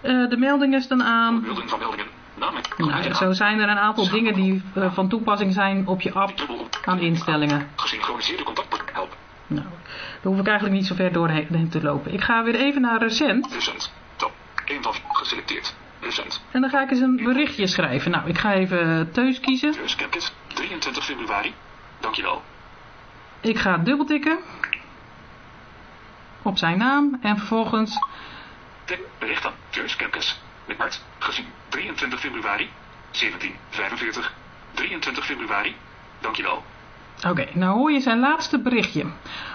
Eh, de meldingen staan aan. Beelden van meldingen. Namen. Nou, zo zijn er een aantal dingen die eh, van toepassing zijn op je app Dubbel aan instellingen. Gesynchroniseerde contactbord. Help. Nou, daar hoef ik eigenlijk niet zo ver doorheen te lopen. Ik ga weer even naar recent. Recent. Top. 1 van 4. Geselecteerd. Recent. En dan ga ik eens een berichtje schrijven. Nou, ik ga even Teus kiezen. Dus Capkit. 23 februari. Dankjewel. Ik ga dubbeltikken. Op zijn naam. En vervolgens Tik. Bericht aan. Teus Kemkes. Midmaart. Gezien. 23 februari. 1745. 23 februari. Dankjewel. Oké, nou hoor je zijn laatste berichtje.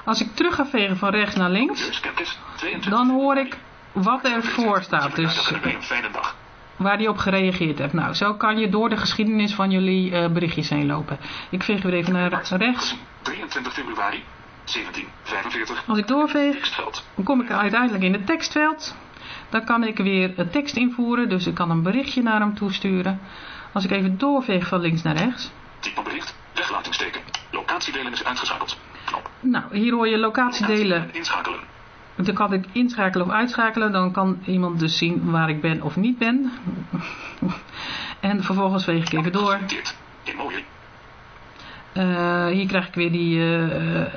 Als ik terug ga vegen van rechts naar links, Teus Kemkes. 22 dan hoor ik wat er voor staat. Dus een fijne dag. Waar hij op gereageerd heeft. Nou, zo kan je door de geschiedenis van jullie eh, berichtjes heen lopen. Ik veeg weer even naar rechts. Gezien. 23 februari. 1745. Als ik doorveeg, dan kom ik uiteindelijk in het tekstveld. Dan kan ik weer een tekst invoeren, dus ik kan een berichtje naar hem toesturen. Als ik even doorveeg van links naar rechts. Type bericht. Weglatingsteken. Locatiedelen is uitgeschakeld. Knop. Nou, hier hoor je locatiedelen. Inschakelen. Dan kan ik inschakelen of uitschakelen. Dan kan iemand dus zien waar ik ben of niet ben. En vervolgens veeg ik even door. Eh, hier krijg ik weer die eh, eh,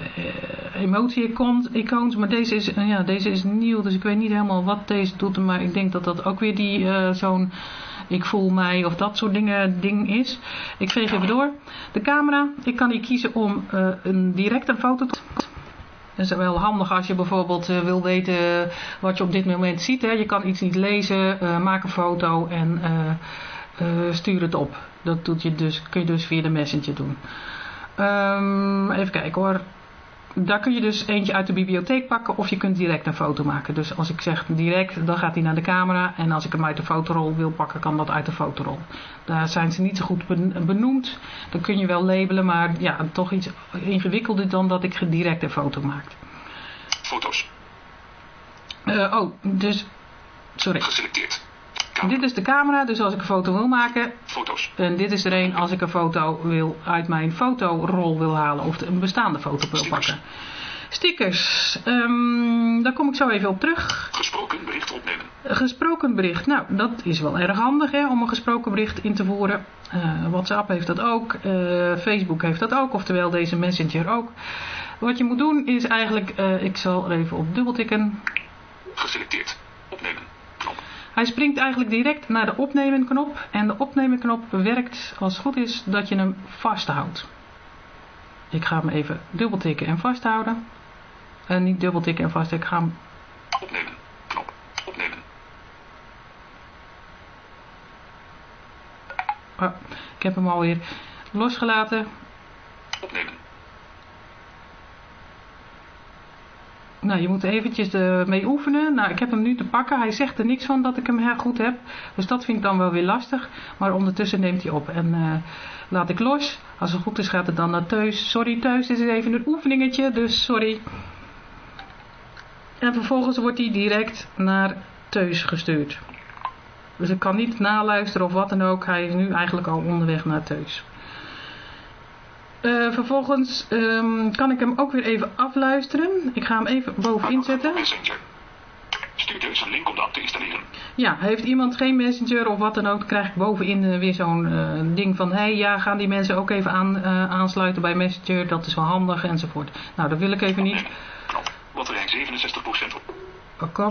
emotie-icons. Maar deze is, ja, deze is nieuw, dus ik weet niet helemaal wat deze doet. Maar ik denk dat dat ook weer die zo'n ik voel mij of dat soort dingen ding is. Ik veeg even door. De camera, ik kan hier kiezen om een, direct een foto te dat is wel handig als je bijvoorbeeld eh, wil weten wat je op dit moment ziet. Hè. Je kan iets niet lezen, eh, maak een foto en eh, stuur het op. Dat doet je dus, kun je dus via de messenger doen. Ehm, even kijken hoor. Daar kun je dus eentje uit de bibliotheek pakken of je kunt direct een foto maken. Dus als ik zeg direct, dan gaat hij naar de camera. En als ik hem uit de fotorol wil pakken, kan dat uit de fotorol. Daar zijn ze niet zo goed ben- benoemd. Dan kun je wel labelen, maar ja, toch iets ingewikkelder dan dat ik direct een foto maak. Foto's. Eh, oh, dus, sorry. Geselecteerd. Dit is de camera, dus als ik een foto wil maken. Foto's. En dit is er een als ik een foto wil uit mijn fotorol wil halen. Of een bestaande foto wil Stickers. pakken. Stickers. Ehm, daar kom ik zo even op terug. Gesproken bericht opnemen. Gesproken bericht. Nou, dat is wel erg handig hè, om een gesproken bericht in te voeren. Eh, WhatsApp heeft dat ook. eh, Facebook heeft dat ook. Oftewel deze Messenger ook. Wat je moet doen is eigenlijk... eh, ik zal er even op dubbeltikken. Geselecteerd. Opnemen. Hij springt eigenlijk direct naar de opnemen knop. En de opnemen knop werkt als het goed is dat je hem vasthoudt. Ik ga hem even dubbeltikken en vasthouden. En niet dubbeltikken en vasthouden. Ik ga hem... Opnemen. Knop. Opnemen. ah, ik heb hem alweer losgelaten. Opnemen. Nou, je moet er eventjes eh, mee oefenen. Nou, ik heb hem nu te pakken. Hij zegt er niks van dat ik hem heel goed heb. Dus dat vind ik dan wel weer lastig. Maar ondertussen neemt hij op. En eh, laat ik los. Als het goed is gaat het dan naar Teus. Sorry Teus, dit is even een oefeningetje. Dus sorry. En vervolgens wordt hij direct naar Teus gestuurd. Dus ik kan niet naluisteren of wat dan ook. Hij is nu eigenlijk al onderweg naar Teus. Eh, vervolgens ehm, kan ik hem ook weer even afluisteren. Ik ga hem even bovenin zetten. Stuur dus een link om app te installeren. Ja, heeft iemand geen messenger of wat dan ook, dan krijg ik bovenin eh, weer zo'n eh, ding van... hé, hey, ja, gaan die mensen ook even aan, aansluiten bij messenger, dat is wel handig, enzovoort. Nou, dat wil ik even niet. Knop. Batterij 67% op. Oké.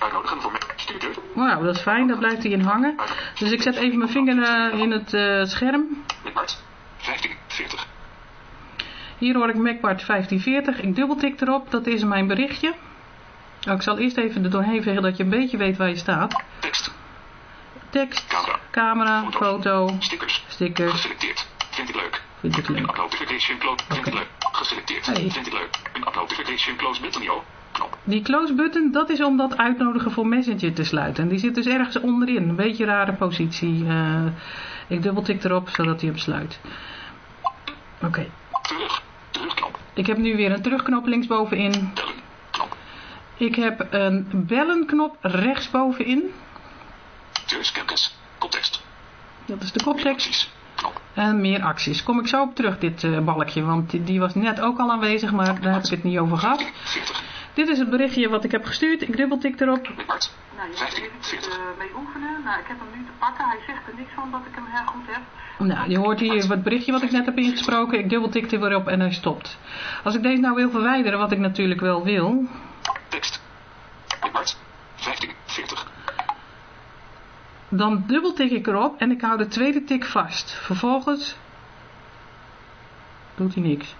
Uitnodigen voor. Nou, dat is fijn, daar blijft hij in hangen. Dus ik zet even mijn vinger eh, in het eh, scherm. Bart. 1540. Hier hoor ik MacBart 1540. Ik dubbeltik erop, dat is mijn berichtje. Oh, ik zal eerst even er doorheen vegen dat je een beetje weet waar je staat. Tekst. Tekst, Camera. camera, foto, Stickers. stickers. Geselecteerd. Vind ik leuk. Vind ik Een leuk. upload notification close. Vind ik leuk. Geselecteerd. Vind ik leuk. Een upload notification close button. Jo. Die close button, dat is om dat uitnodigen voor Messenger te sluiten. En die zit dus ergens onderin. Een beetje rare positie. Eh, ik dubbeltik erop, zodat hij hem sluit. Oké. Ik heb nu weer een terugknop linksbovenin. Ik heb een bellenknop rechtsbovenin. Dat is de koptekst. En meer acties. Kom ik zo op terug, dit eh, balkje. Want die, die was net ook al aanwezig, maar daar heb ik het niet over gehad. 40. Dit is het berichtje wat ik heb gestuurd. Ik dubbeltik erop. Bart. Nou, je moet 15. eventjes 40. eh, mee oefenen. Nou, ik heb hem nu te pakken. Hij zegt er niks van dat ik hem heel goed heb. Nou, je hoort hier het berichtje wat ik net heb ingesproken. Ik dubbeltik er weer op en hij stopt. Als ik deze nou wil verwijderen, wat ik natuurlijk wel wil. Tekst. Met Bart. 1540. Dan dubbeltik ik erop en ik hou de tweede tik vast. Vervolgens doet hij niks.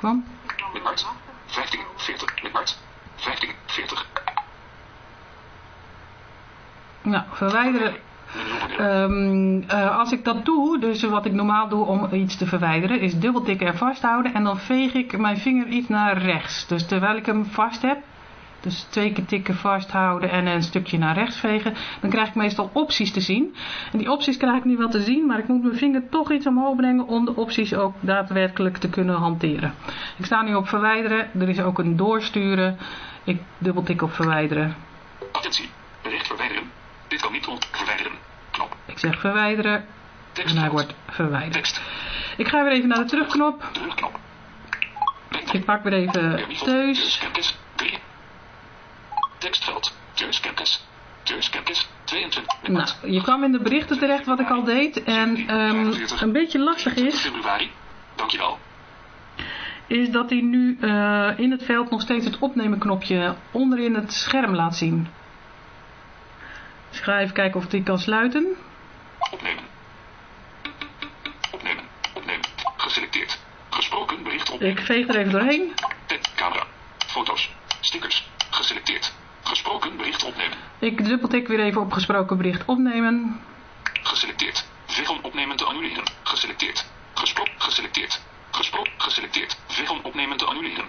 Bart. 1540. Met Bart. 1540. Nou, verwijderen. Ehm, eh, als ik dat doe, dus wat ik normaal doe om iets te verwijderen, is dubbeltikken en vasthouden. En dan veeg ik mijn vinger iets naar rechts. Dus terwijl ik hem vast heb, dus twee keer tikken vasthouden en een stukje naar rechts vegen, dan krijg ik meestal opties te zien. En die opties krijg ik nu wel te zien, maar ik moet mijn vinger toch iets omhoog brengen om de opties ook daadwerkelijk te kunnen hanteren. Ik sta nu op verwijderen, er is ook een doorsturen. Ik dubbeltik op verwijderen. Attentie. Bericht verwijderen. Dit kan niet ont verwijderen. Knop. Ik zeg verwijderen en hij wordt verwijderd. Ik ga weer even naar de terugknop. Terugknop. Ik pak weer even Teus. Campus 3. Tekstveld. Teus Campus 22. Met Nou, je kwam in de berichten terecht wat ik al deed. En ehm, een beetje lastig 24 is, februari. Dankjewel. is dat hij nu eh, in het veld nog steeds het opnemen knopje onderin het scherm laat zien. Dus ik ga even kijken of ik die kan sluiten. Opnemen. Opnemen. Opnemen. Geselecteerd. Gesproken bericht opnemen. Ik veeg er even doorheen. Camera. Foto's. Stickers. Geselecteerd. Gesproken bericht opnemen. Ik dubbeltik weer even op gesproken bericht opnemen. Geselecteerd. Vegon opnemen te annuleren. Geselecteerd. Gespro geselecteerd. Gespro geselecteerd. Vegon opnemen te annuleren.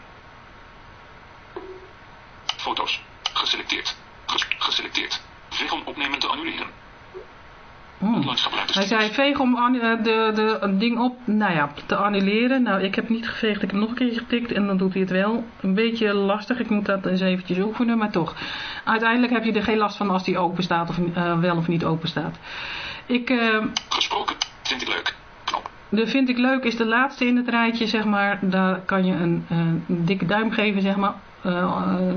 Foto's. Geselecteerd. Ges geselecteerd. Vegon opnemen te annuleren. Hmm. Hij zei veeg om eh, de, de, ding op, nou ja, te annuleren. Nou, ik heb niet geveegd, ik heb nog een keer getikt en dan doet hij het wel. Een beetje lastig, ik moet dat eens eventjes oefenen, maar toch. Uiteindelijk heb je er geen last van als die open staat of eh, wel of niet open staat. Ik, eh, Gesproken. Vind ik leuk. Knop. de vind ik leuk is de laatste in het rijtje, zeg maar. Daar kan je een, een dikke duim geven, zeg maar,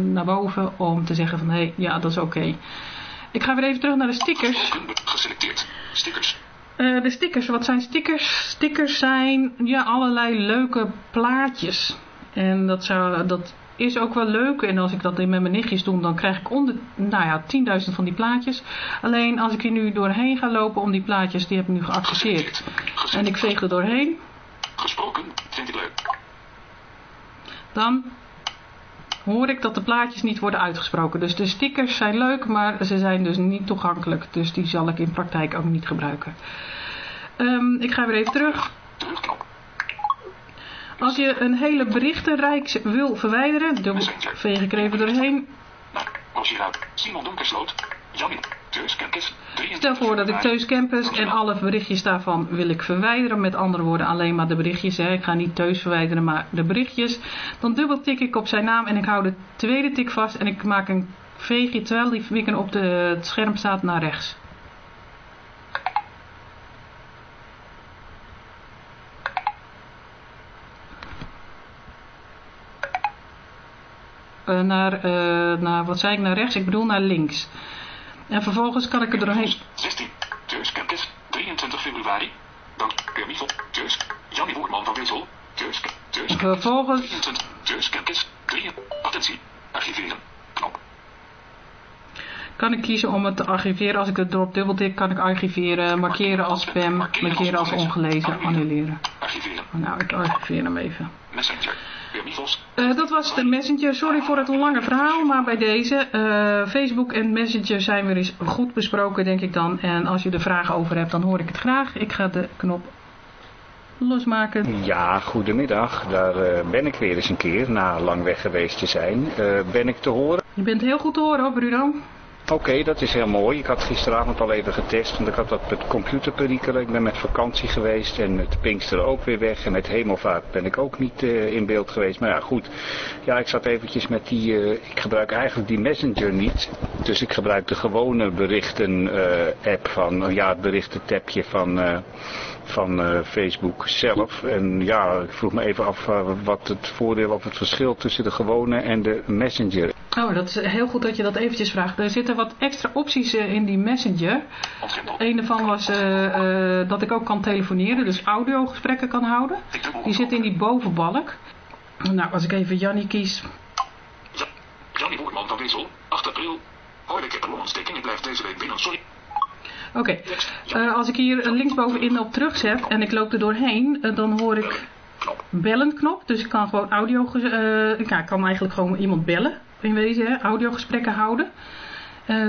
naar boven om te zeggen van, hé, hey, ja, dat is oké. Ik ga weer even terug naar de stickers. Geselecteerd. Stickers. Eh, de stickers, wat zijn stickers? Stickers zijn ja, allerlei leuke plaatjes. En dat, zou, dat is ook wel leuk. En als ik dat met mijn nichtjes doe, dan krijg ik onder, nou ja, 10.000 van die plaatjes. Alleen als ik hier nu doorheen ga lopen om die plaatjes, die heb ik nu geaccepteerd. En ik veeg er doorheen. Gesproken. Vind ik leuk. Dan hoor ik dat de plaatjes niet worden uitgesproken. Dus de stickers zijn leuk, maar ze zijn dus niet toegankelijk. Dus die zal ik in praktijk ook niet gebruiken. Ehm, ik ga weer even terug. Als je een hele berichtenrijk wil verwijderen, dan veeg ik er even doorheen. Simon Donkersloot. Jannie. Stel voor dat ik Teus Campus en alle berichtjes daarvan wil ik verwijderen. Met andere woorden alleen maar de berichtjes. Hè. Ik ga niet Teus verwijderen, maar de berichtjes. Dan dubbeltik ik op zijn naam en ik hou de tweede tik vast. En ik maak een veegje terwijl die vinger op de, het scherm staat naar rechts. eh, naar, eh, naar, wat zei ik, naar rechts? Ik bedoel naar links. En vervolgens kan ik er doorheen... 16. Teus Kempkes, 23 februari. Dank. Kermivel. Teus. Jannie Woordman van Wezel. Teus. Teus. Vervolgens 23. Teus Kempkes. 3. Attentie. Archiveren. Knop. kan ik kiezen om het te archiveren. Als ik het erop dubbeltik, kan ik archiveren, markeren als spam, markeren als ongelezen, annuleren. Archiveren. Nou, ik archiveer hem even. Messenger. Eh, dat was de Messenger. Sorry voor het lange verhaal, maar bij deze. eh, Facebook en Messenger zijn weer eens goed besproken, denk ik dan. En als je er vragen over hebt, dan hoor ik het graag. Ik ga de knop losmaken. Ja, goedemiddag. Daar eh, ben ik weer eens een keer, na lang weg geweest te zijn. Ben ik te horen? Je bent heel goed te horen hoor, Bruno. Oké, dat is heel mooi. Ik had gisteravond al even getest, want ik had dat met computerperikelen. Ik ben met vakantie geweest en met Pinkster ook weer weg. En met Hemelvaart ben ik ook niet eh, in beeld geweest. Maar ja, goed. Ja, ik zat eventjes met die... eh, ik gebruik eigenlijk die Messenger niet. Dus ik gebruik de gewone berichten-app van... ja, het berichten-tabje van... van eh, Facebook zelf. En ja, ik vroeg me even af eh, wat het voordeel of het verschil tussen de gewone en de Messenger. Oh, dat is heel goed dat je dat eventjes vraagt. Er zitten wat extra opties eh, in die Messenger. Een daarvan was eh, eh, dat ik ook kan telefoneren, dus audiogesprekken kan houden. Die zit in die bovenbalk. Nou, als ik even Jannie kies. Ja. Jannie Woordman van Wezel. 8 april. Hoi, ik heb een longontsteking. Ik blijf deze week binnen. Sorry. Oké, eh, als ik hier linksbovenin op terugzet en ik loop er doorheen, eh, dan hoor ik bellen knop. Dus ik kan gewoon audio, eh ja, ik kan eigenlijk gewoon iemand bellen, in wezen, audiogesprekken houden.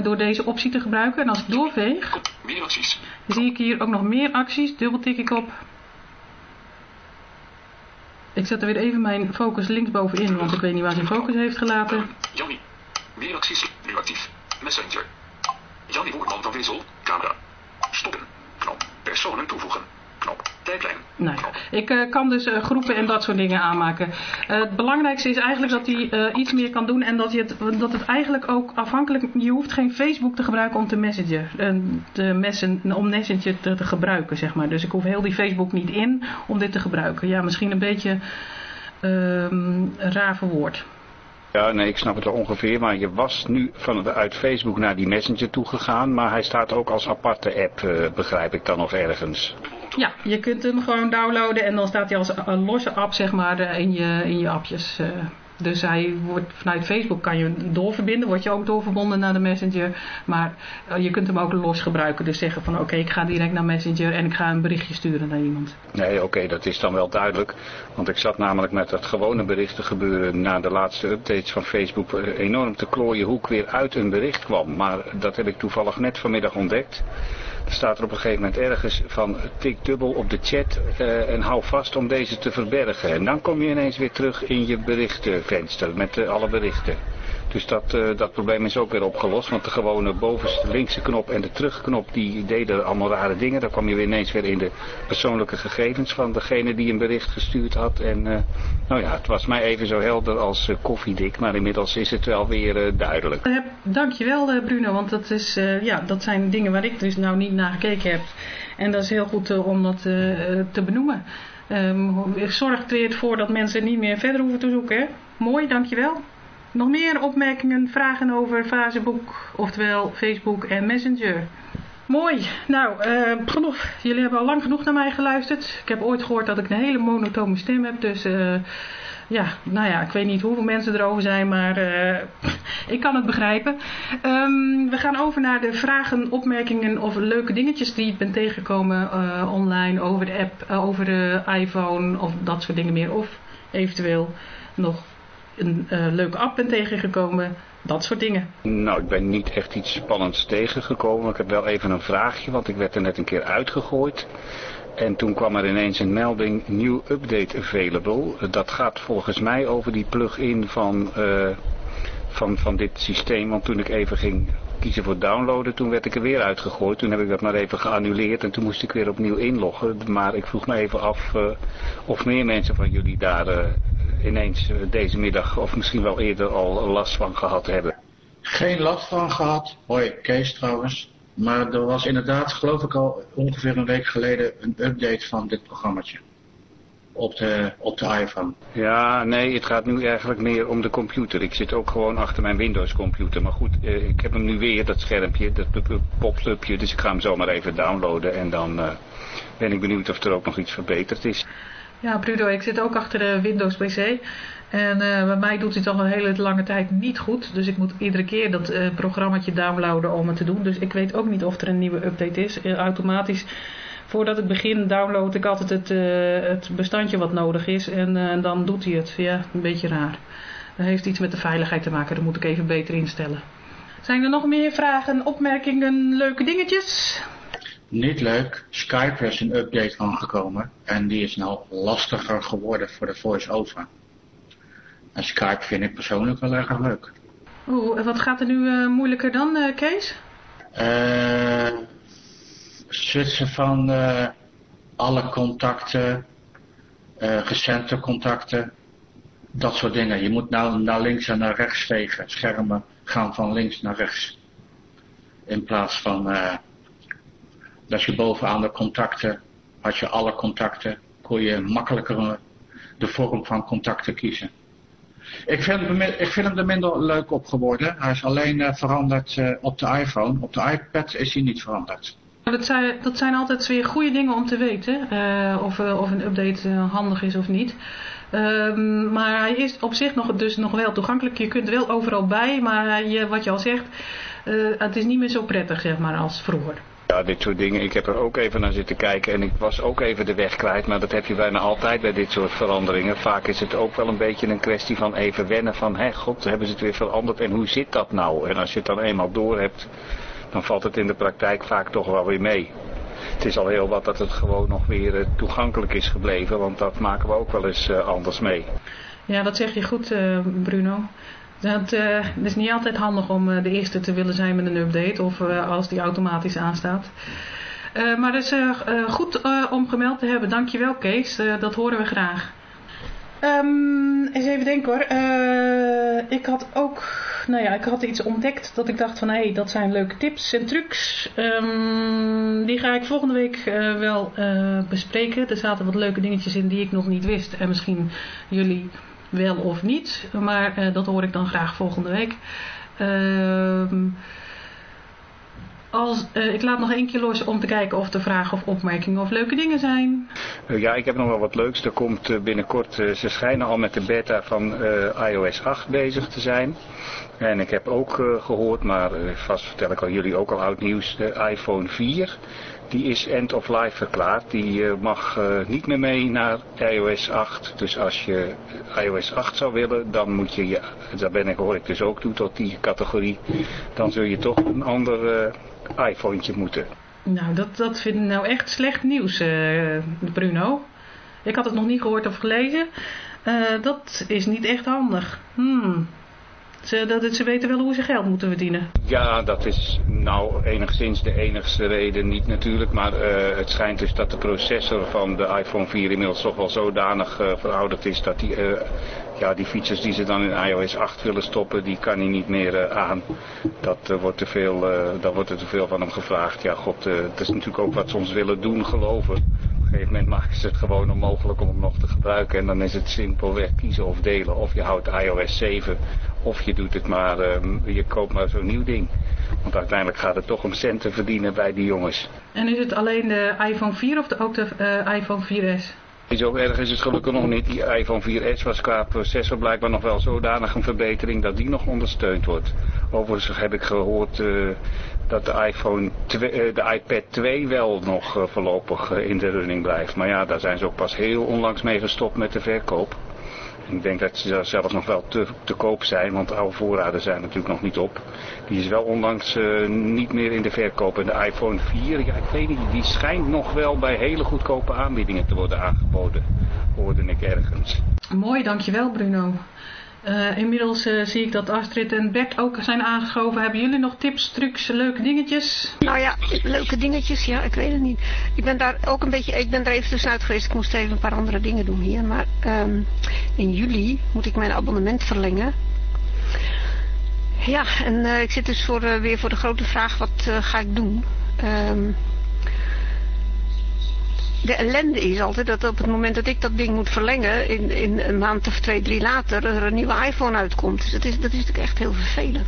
door deze optie te gebruiken. En als ik doorveeg, zie ik hier ook nog meer acties. Dubbel tik ik op. Ik zet er weer even mijn focus linksbovenin, want ik weet niet waar zijn focus heeft gelaten. Jannie. Meer acties. Nu actief. Messenger. Jannie Woordman van Wezel. Camera. Stoppen. Knop. Personen toevoegen. Knop. Tijdlijn. Nee, Knop. ik eh, kan dus eh, groepen en dat soort dingen aanmaken. Eh, het belangrijkste is eigenlijk dat hij iets meer kan doen en dat, je het, dat het eigenlijk ook afhankelijk... Je hoeft geen Facebook te gebruiken om te messenger, te messen, om Messenger te, te gebruiken, zeg maar. Dus ik hoef heel die Facebook niet in om dit te gebruiken. Ja, misschien een beetje ehm, een raar verwoord. Ja, nee, ik snap het wel ongeveer, maar je was nu vanuit Facebook naar die Messenger toegegaan, maar hij staat ook als aparte app, eh, begrijp ik dan nog ergens. Ja, je kunt hem gewoon downloaden en dan staat hij als losse app zeg maar eh, in je, in je appjes. eh. Dus hij wordt vanuit Facebook kan je doorverbinden, word je ook doorverbonden naar de Messenger. Maar eh, je kunt hem ook los gebruiken. Dus zeggen van oké, ik ga direct naar Messenger en ik ga een berichtje sturen naar iemand. Nee, oké, dat is dan wel duidelijk. Want ik zat namelijk met dat gewone berichten gebeuren na de laatste updates van Facebook eh, enorm te klooien hoe ik weer uit een bericht kwam. Maar dat heb ik toevallig net vanmiddag ontdekt. Staat er op een gegeven moment ergens van tik dubbel op de chat eh, en hou vast om deze te verbergen. En dan kom je ineens weer terug in je berichtenvenster met eh, alle berichten. Dus dat, eh, dat probleem is ook weer opgelost. Want de gewone bovenste linkse knop en de terugknop die deden allemaal rare dingen. Dan kwam je weer ineens weer in de persoonlijke gegevens van degene die een bericht gestuurd had. En eh, nou ja, het was mij even zo helder als eh, koffiedik. Maar inmiddels is het wel weer duidelijk. Dankjewel Bruno, want dat, is, ja, dat zijn dingen waar ik dus nou niet naar gekeken heb. En dat is heel goed om dat te benoemen. Ehm, zorgt er dat mensen niet meer verder hoeven te zoeken. Hè? Mooi, dankjewel. Nog meer opmerkingen, vragen over Facebook, oftewel Facebook en Messenger. Mooi. Nou, eh, genoeg. Jullie hebben al lang genoeg naar mij geluisterd. Ik heb ooit gehoord dat ik een hele monotone stem heb, dus... eh, ja, nou ja, ik weet niet hoeveel mensen erover zijn, maar eh, ik kan het begrijpen. Ehm, we gaan over naar de vragen, opmerkingen of leuke dingetjes die ik ben tegengekomen online over de app, over de iPhone of dat soort dingen meer. Of eventueel nog een eh, leuke app ben tegengekomen, dat soort dingen. Nou, ik ben niet echt iets spannends tegengekomen. Ik heb wel even een vraagje, want ik werd er net een keer uitgegooid. En toen kwam er ineens een melding, new update available. Dat gaat volgens mij over die plug-in van, eh, van, van dit systeem. Want toen ik even ging kiezen voor downloaden, toen werd ik er weer uitgegooid. Toen heb ik dat maar even geannuleerd en toen moest ik weer opnieuw inloggen. Maar ik vroeg me even af eh, of meer mensen van jullie daar ineens eh, deze middag of misschien wel eerder al last van gehad hebben. Geen last van gehad. Hoi, Kees trouwens. Maar er was inderdaad, geloof ik al ongeveer een week geleden, een update van dit programmaatje. op de, op de iPhone. Ja, nee, het gaat nu eigenlijk meer om de computer. Ik zit ook gewoon achter mijn Windows computer. Maar goed, eh, ik heb hem nu weer, dat schermpje, dat pop-upje. Dus ik ga hem zomaar even downloaden en dan eh, ben ik benieuwd of er ook nog iets verbeterd is. Ja, Bruno, ik zit ook achter de Windows PC. En uh, bij mij doet hij het al een hele lange tijd niet goed. Dus ik moet iedere keer dat uh, programmaatje downloaden om het te doen. Dus ik weet ook niet of er een nieuwe update is. Uh, automatisch, voordat ik begin, download ik altijd het, het bestandje wat nodig is. En dan doet hij het. Ja, een beetje raar. Dat heeft iets met de veiligheid te maken. Dat moet ik even beter instellen. Zijn er nog meer vragen, opmerkingen, leuke dingetjes? Niet leuk. Skype is een update van gekomen. En die is nou lastiger geworden voor de voice-over. En Skype vind ik persoonlijk wel erg leuk. Oeh, wat gaat er nu uh, moeilijker dan, uh, Kees? Uh, switchen van alle contacten, recente contacten, dat soort dingen. Je moet nou naar links en naar rechts vegen. Schermen gaan van links naar rechts. In plaats van dat je bovenaan de contacten, had je alle contacten, kon je makkelijker de vorm van contacten kiezen. Ik vind, ik vind hem er minder leuk op geworden. Hij is alleen uh, veranderd uh, op de iPhone. Op de iPad is hij niet veranderd. Dat zijn, dat zijn altijd weer goede dingen om te weten. Of, of een update handig is of niet. Um, maar hij is op zich nog, dus nog wel toegankelijk. Je kunt wel overal bij. Maar je, wat je al zegt, het is niet meer zo prettig zeg maar, als vroeger. Ja, dit soort dingen. Ik heb er ook even naar zitten kijken en ik was ook even de weg kwijt. Maar dat heb je bijna altijd bij dit soort veranderingen. Vaak is het ook wel een beetje een kwestie van even wennen van... hé, god, hebben ze het weer veranderd en hoe zit dat nou? En als je het dan eenmaal door hebt, dan valt het in de praktijk vaak toch wel weer mee. Het is al heel wat dat het gewoon nog weer uh, toegankelijk is gebleven. Want dat maken we ook wel eens uh, anders mee. Ja, dat zeg je goed, uh, Bruno. Dat, het is niet altijd handig om uh, de eerste te willen zijn met een update of uh, als die automatisch aanstaat. maar het is goed om gemeld te hebben. Dankjewel Kees, dat horen we graag. Um, even denken hoor. ik had ook, nou ja, ik had iets ontdekt dat ik dacht van hé, hey, dat zijn leuke tips en trucs. Um, die ga ik volgende week wel bespreken. Er zaten wat leuke dingetjes in die ik nog niet wist en misschien jullie wel of niet. Maar uh, dat hoor ik dan graag volgende week. Uh, als, uh, ik laat nog één keer los om te kijken of er vragen of opmerkingen of leuke dingen zijn. Uh, ja, ik heb nog wel wat leuks. Er komt binnenkort, ze schijnen al met de beta van iOS 8 bezig te zijn. En ik heb ook gehoord, maar vast vertel ik al jullie ook al oud nieuws, de iPhone 4 die is end of life verklaard. Die uh, mag uh, niet meer mee naar iOS 8. Dus als je iOS 8 zou willen, dan moet je, ja, daar ben ik, hoor ik dus ook toe tot die categorie, dan zul je toch een ander uh, iPhone moeten. Nou, dat, dat vind ik nou echt slecht nieuws, Bruno. Ik had het nog niet gehoord of gelezen. dat is niet echt handig. Hmm. Ze, dat, ze weten wel hoe ze geld moeten verdienen. Ja, dat is nou enigszins de enigste reden niet natuurlijk. Maar uh, het schijnt dus dat de processor van de iPhone 4 inmiddels toch wel zodanig uh, verouderd is dat die, uh, ja, die features die ze dan in iOS 8 willen stoppen, die kan hij niet meer aan. Dat, wordt te veel, daar wordt er te veel van hem gevraagd. Ja, god, dat is natuurlijk ook wat ze ons willen doen geloven een gegeven moment maken ze het gewoon onmogelijk om hem nog te gebruiken. En dan is het simpelweg kiezen of delen. Of je houdt iOS 7 of je doet het maar, uh, je koopt maar zo'n nieuw ding. Want uiteindelijk gaat het toch om centen verdienen bij die jongens. En is het alleen de iPhone 4 of ook de uh, iPhone 4S? Zo erg is het gelukkig nog niet. Die iPhone 4S was qua processor blijkbaar nog wel zodanig een verbetering dat die nog ondersteund wordt. Overigens heb ik gehoord uh, dat de, iPhone 2, uh, de iPad 2 wel nog uh, voorlopig in de running blijft. Maar ja, daar zijn ze ook pas heel onlangs mee gestopt met de verkoop. Ik denk dat ze zelfs nog wel te, te koop zijn, want de oude voorraden zijn natuurlijk nog niet op. Die is wel onlangs uh, niet meer in de verkoop. En de iPhone 4, ja ik weet niet, die schijnt nog wel bij hele goedkope aanbiedingen te worden aangeboden. Hoorde ik ergens. Mooi, dankjewel Bruno. Uh, inmiddels uh, zie ik dat Astrid en Bert ook zijn aangeschoven. Hebben jullie nog tips, trucs, leuke dingetjes? Nou ja, leuke dingetjes, ja, ik weet het niet. Ik ben daar ook een beetje, ik ben er even tussenuit geweest. Ik moest even een paar andere dingen doen hier. Maar um, in juli moet ik mijn abonnement verlengen. Ja, en uh, ik zit dus voor, weer voor de grote vraag, wat ga ik doen? Um, de ellende is altijd dat op het moment dat ik dat ding moet verlengen, in, in een maand of twee, drie later, er een nieuwe iPhone uitkomt. Dus dat is, dat is natuurlijk echt heel vervelend.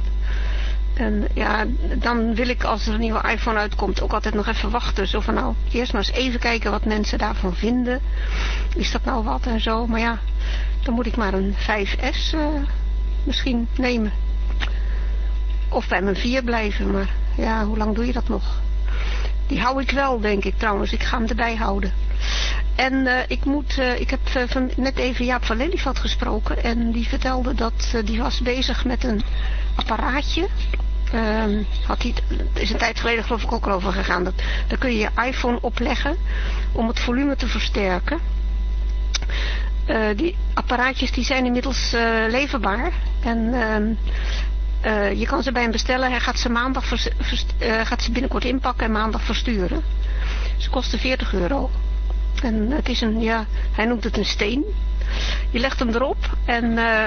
En ja, dan wil ik als er een nieuwe iPhone uitkomt ook altijd nog even wachten. Zo van nou, eerst maar eens even kijken wat mensen daarvan vinden. Is dat nou wat en zo. Maar ja, dan moet ik maar een 5S uh, misschien nemen. Of bij mijn 4 blijven, maar ja, hoe lang doe je dat nog? Die hou ik wel, denk ik trouwens. Ik ga hem erbij houden. En uh, ik moet, uh, ik heb uh, van, net even Jaap van Lelyvat gesproken. En die vertelde dat die was bezig met een apparaatje. Ehm, had hij, is een tijd geleden geloof ik ook over gegaan. Dat, daar kun je je iPhone opleggen om het volume te versterken. die apparaatjes die zijn inmiddels leverbaar. En ehm, je kan ze bij hem bestellen. Hij gaat ze, maandag uh, gaat ze binnenkort inpakken en maandag versturen. Ze kosten 40 euro. En het is een, ja, hij noemt het een steen. Je legt hem erop en uh,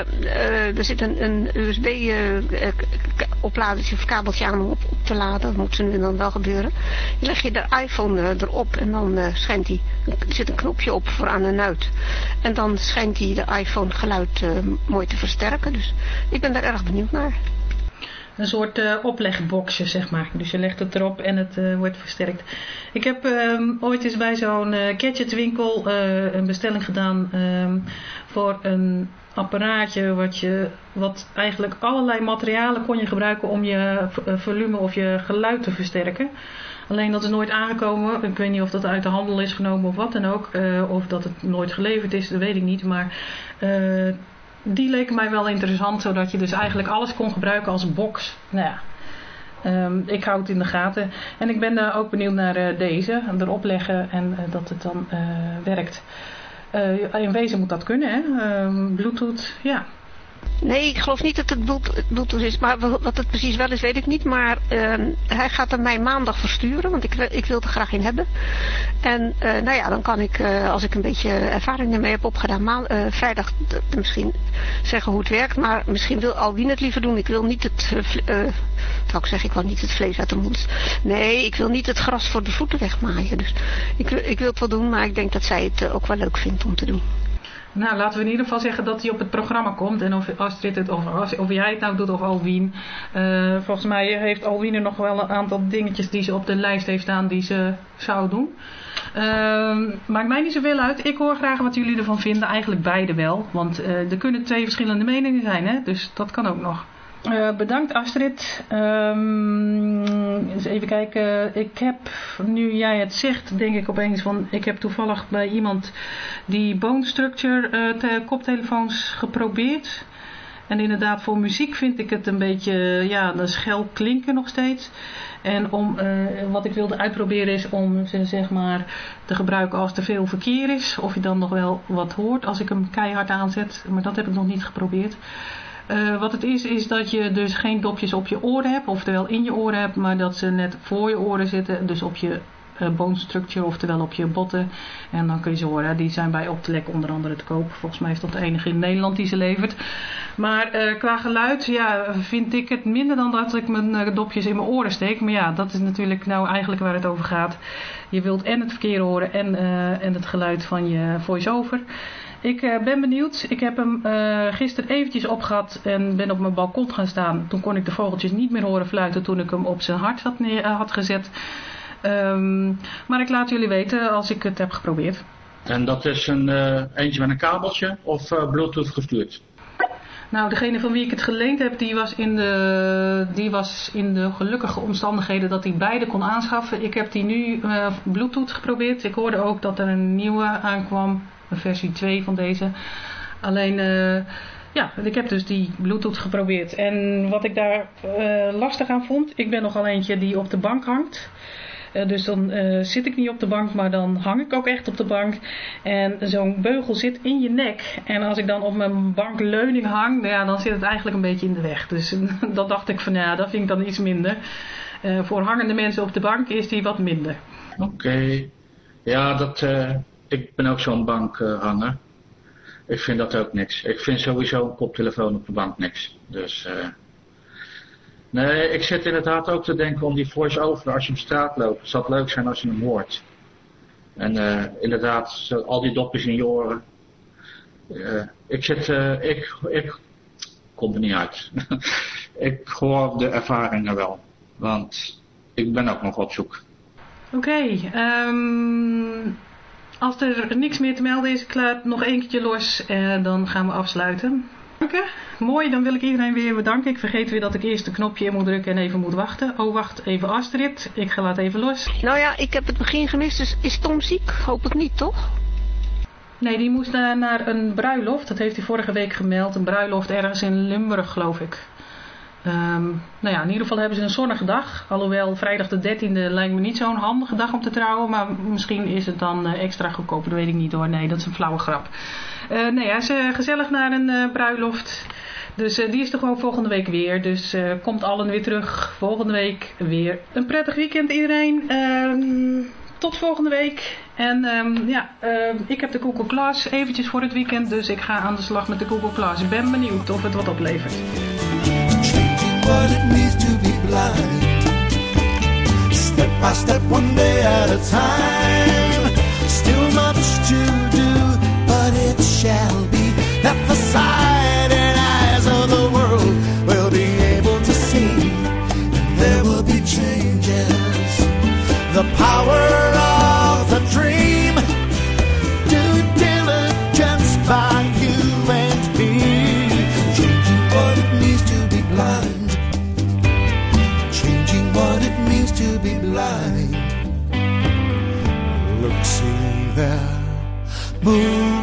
er zit een, een USB-opladertje of kabeltje aan om op, te laden. Dat moet ze nu dan wel gebeuren. Je leg je de iPhone erop en dan schijnt hij, er zit een knopje op voor aan en uit. En dan schijnt hij de iPhone geluid mooi te versterken. Dus ik ben daar erg benieuwd naar een soort uh, oplegboxje, zeg maar. Dus je legt het erop en het uh, wordt versterkt. Ik heb um, ooit eens bij zo'n uh, gadgetwinkel een bestelling gedaan um, voor een apparaatje wat, je, wat eigenlijk allerlei materialen kon je gebruiken om je volume of je geluid te versterken. Alleen dat is nooit aangekomen. Ik weet niet of dat uit de handel is genomen of wat dan ook. of dat het nooit geleverd is, dat weet ik niet. Maar die leken mij wel interessant, zodat je dus eigenlijk alles kon gebruiken als box. Nou ja, um, ik hou het in de gaten. En ik ben uh, ook benieuwd naar uh, deze, erop leggen en uh, dat het dan werkt. in wezen moet dat kunnen, hè? Um, Bluetooth, ja. Nee, ik geloof niet dat het Bluetooth is. Maar wat het precies wel is, weet ik niet. Maar uh, hij gaat er mij maandag versturen. Want ik, ik wil er graag in hebben. En uh, nou ja, dan kan ik, uh, als ik een beetje ervaring ermee heb opgedaan, maan, vrijdag misschien zeggen hoe het werkt. Maar misschien wil Alwin het liever doen. Ik wil niet het, ik zeggen, ik wil niet het vlees uit de mond. Nee, ik wil niet het gras voor de voeten wegmaaien. Dus ik, ik wil het wel doen, maar ik denk dat zij het ook wel leuk vindt om te doen. Nou, laten we in ieder geval zeggen dat hij op het programma komt. En of Astrid het, of, of jij het nou doet, of Alwien. Uh, volgens mij heeft Alwien er nog wel een aantal dingetjes die ze op de lijst heeft staan die ze zou doen. Uh, maakt mij niet zoveel uit. Ik hoor graag wat jullie ervan vinden. Eigenlijk beide wel. Want uh, er kunnen twee verschillende meningen zijn, hè? Dus dat kan ook nog. Uh, bedankt Astrid. Um, eens even kijken. Ik heb, nu jij het zegt, denk ik opeens van... Ik heb toevallig bij iemand die Bone Structure uh, koptelefoons geprobeerd. En inderdaad, voor muziek vind ik het een beetje, ja, een schel klinken nog steeds. En om, uh, wat ik wilde uitproberen is om ze zeg maar te gebruiken als er veel verkeer is. Of je dan nog wel wat hoort als ik hem keihard aanzet. Maar dat heb ik nog niet geprobeerd. Uh, wat het is, is dat je dus geen dopjes op je oren hebt, oftewel in je oren hebt, maar dat ze net voor je oren zitten, dus op je uh, bone structure, oftewel op je botten. En dan kun je ze horen, die zijn bij Optelec onder andere te koop. Volgens mij is dat de enige in Nederland die ze levert. Maar uh, qua geluid, ja, vind ik het minder dan dat ik mijn dopjes in mijn oren steek. Maar ja, dat is natuurlijk nou eigenlijk waar het over gaat. Je wilt en het verkeer horen en, en het geluid van je voice-over. Ik uh, ben benieuwd. Ik heb hem uh, gisteren eventjes opgehad en ben op mijn balkon gaan staan. Toen kon ik de vogeltjes niet meer horen fluiten toen ik hem op zijn hart had, neer, uh, had gezet. Um, maar ik laat jullie weten als ik het heb geprobeerd. En dat is een eentje met een kabeltje of bluetooth gestuurd? Nou, degene van wie ik het geleend heb, die was, in de, die was in de gelukkige omstandigheden dat hij beide kon aanschaffen. Ik heb die nu bluetooth geprobeerd. Ik hoorde ook dat er een nieuwe aankwam versie 2 van deze. Alleen, uh, ja, ik heb dus die Bluetooth geprobeerd. En wat ik daar uh, lastig aan vond, ik ben nogal eentje die op de bank hangt. Uh, dus dan zit ik niet op de bank, maar dan hang ik ook echt op de bank. En zo'n beugel zit in je nek. En als ik dan op mijn bankleuning hang, nou ja, dan zit het eigenlijk een beetje in de weg. Dus dat dacht ik van, ja, dat vind ik dan iets minder. voor hangende mensen op de bank is die wat minder. Oké. Ja, dat, ik ben ook zo'n bankhanger. ik vind dat ook niks. Ik vind sowieso een koptelefoon op de bank niks. Dus uh, nee, ik zit inderdaad ook te denken om die voice-over als je op straat loopt. Het leuk zijn als je hem hoort. En eh, inderdaad, al die dopjes in je oren. Eh, ik zit, eh, ik, ik kom er niet uit. ik hoor de ervaringen wel. Want ik ben ook nog op zoek. Oké, ehm, als er niks meer te melden is, ik laat nog één keertje los en dan gaan we afsluiten. Oké, mooi, dan wil ik iedereen weer bedanken. Ik vergeet weer dat ik eerst een knopje in moet drukken en even moet wachten. Oh, wacht, even Astrid. Ik ga laat even los. Nou ja, ik heb het begin gemist, dus is Tom ziek? Hoop ik niet, toch? Nee, die moest naar, naar een bruiloft. Dat heeft hij vorige week gemeld. Een bruiloft ergens in Limburg, geloof ik. Ehm, nou ja, in ieder geval hebben ze een zonnige dag. Alhoewel vrijdag de 13e lijkt me niet zo'n handige dag om te trouwen. Maar misschien is het dan eh, extra goedkoop. Dat weet ik niet hoor. Nee, dat is een flauwe grap. Eh, hij is eh, gezellig naar een eh, bruiloft. Dus die is er gewoon volgende week weer. Dus komt allen weer terug. Volgende week weer. Een prettig weekend iedereen. Ehm, tot volgende week. En ehm, ja, ik heb de Google Class eventjes voor het weekend. Dus ik ga aan de slag met de Google Class. Ben benieuwd of het wat oplevert. What it means to be blind. Step by step, one day at a time. Still much to do, but it shall be that the 不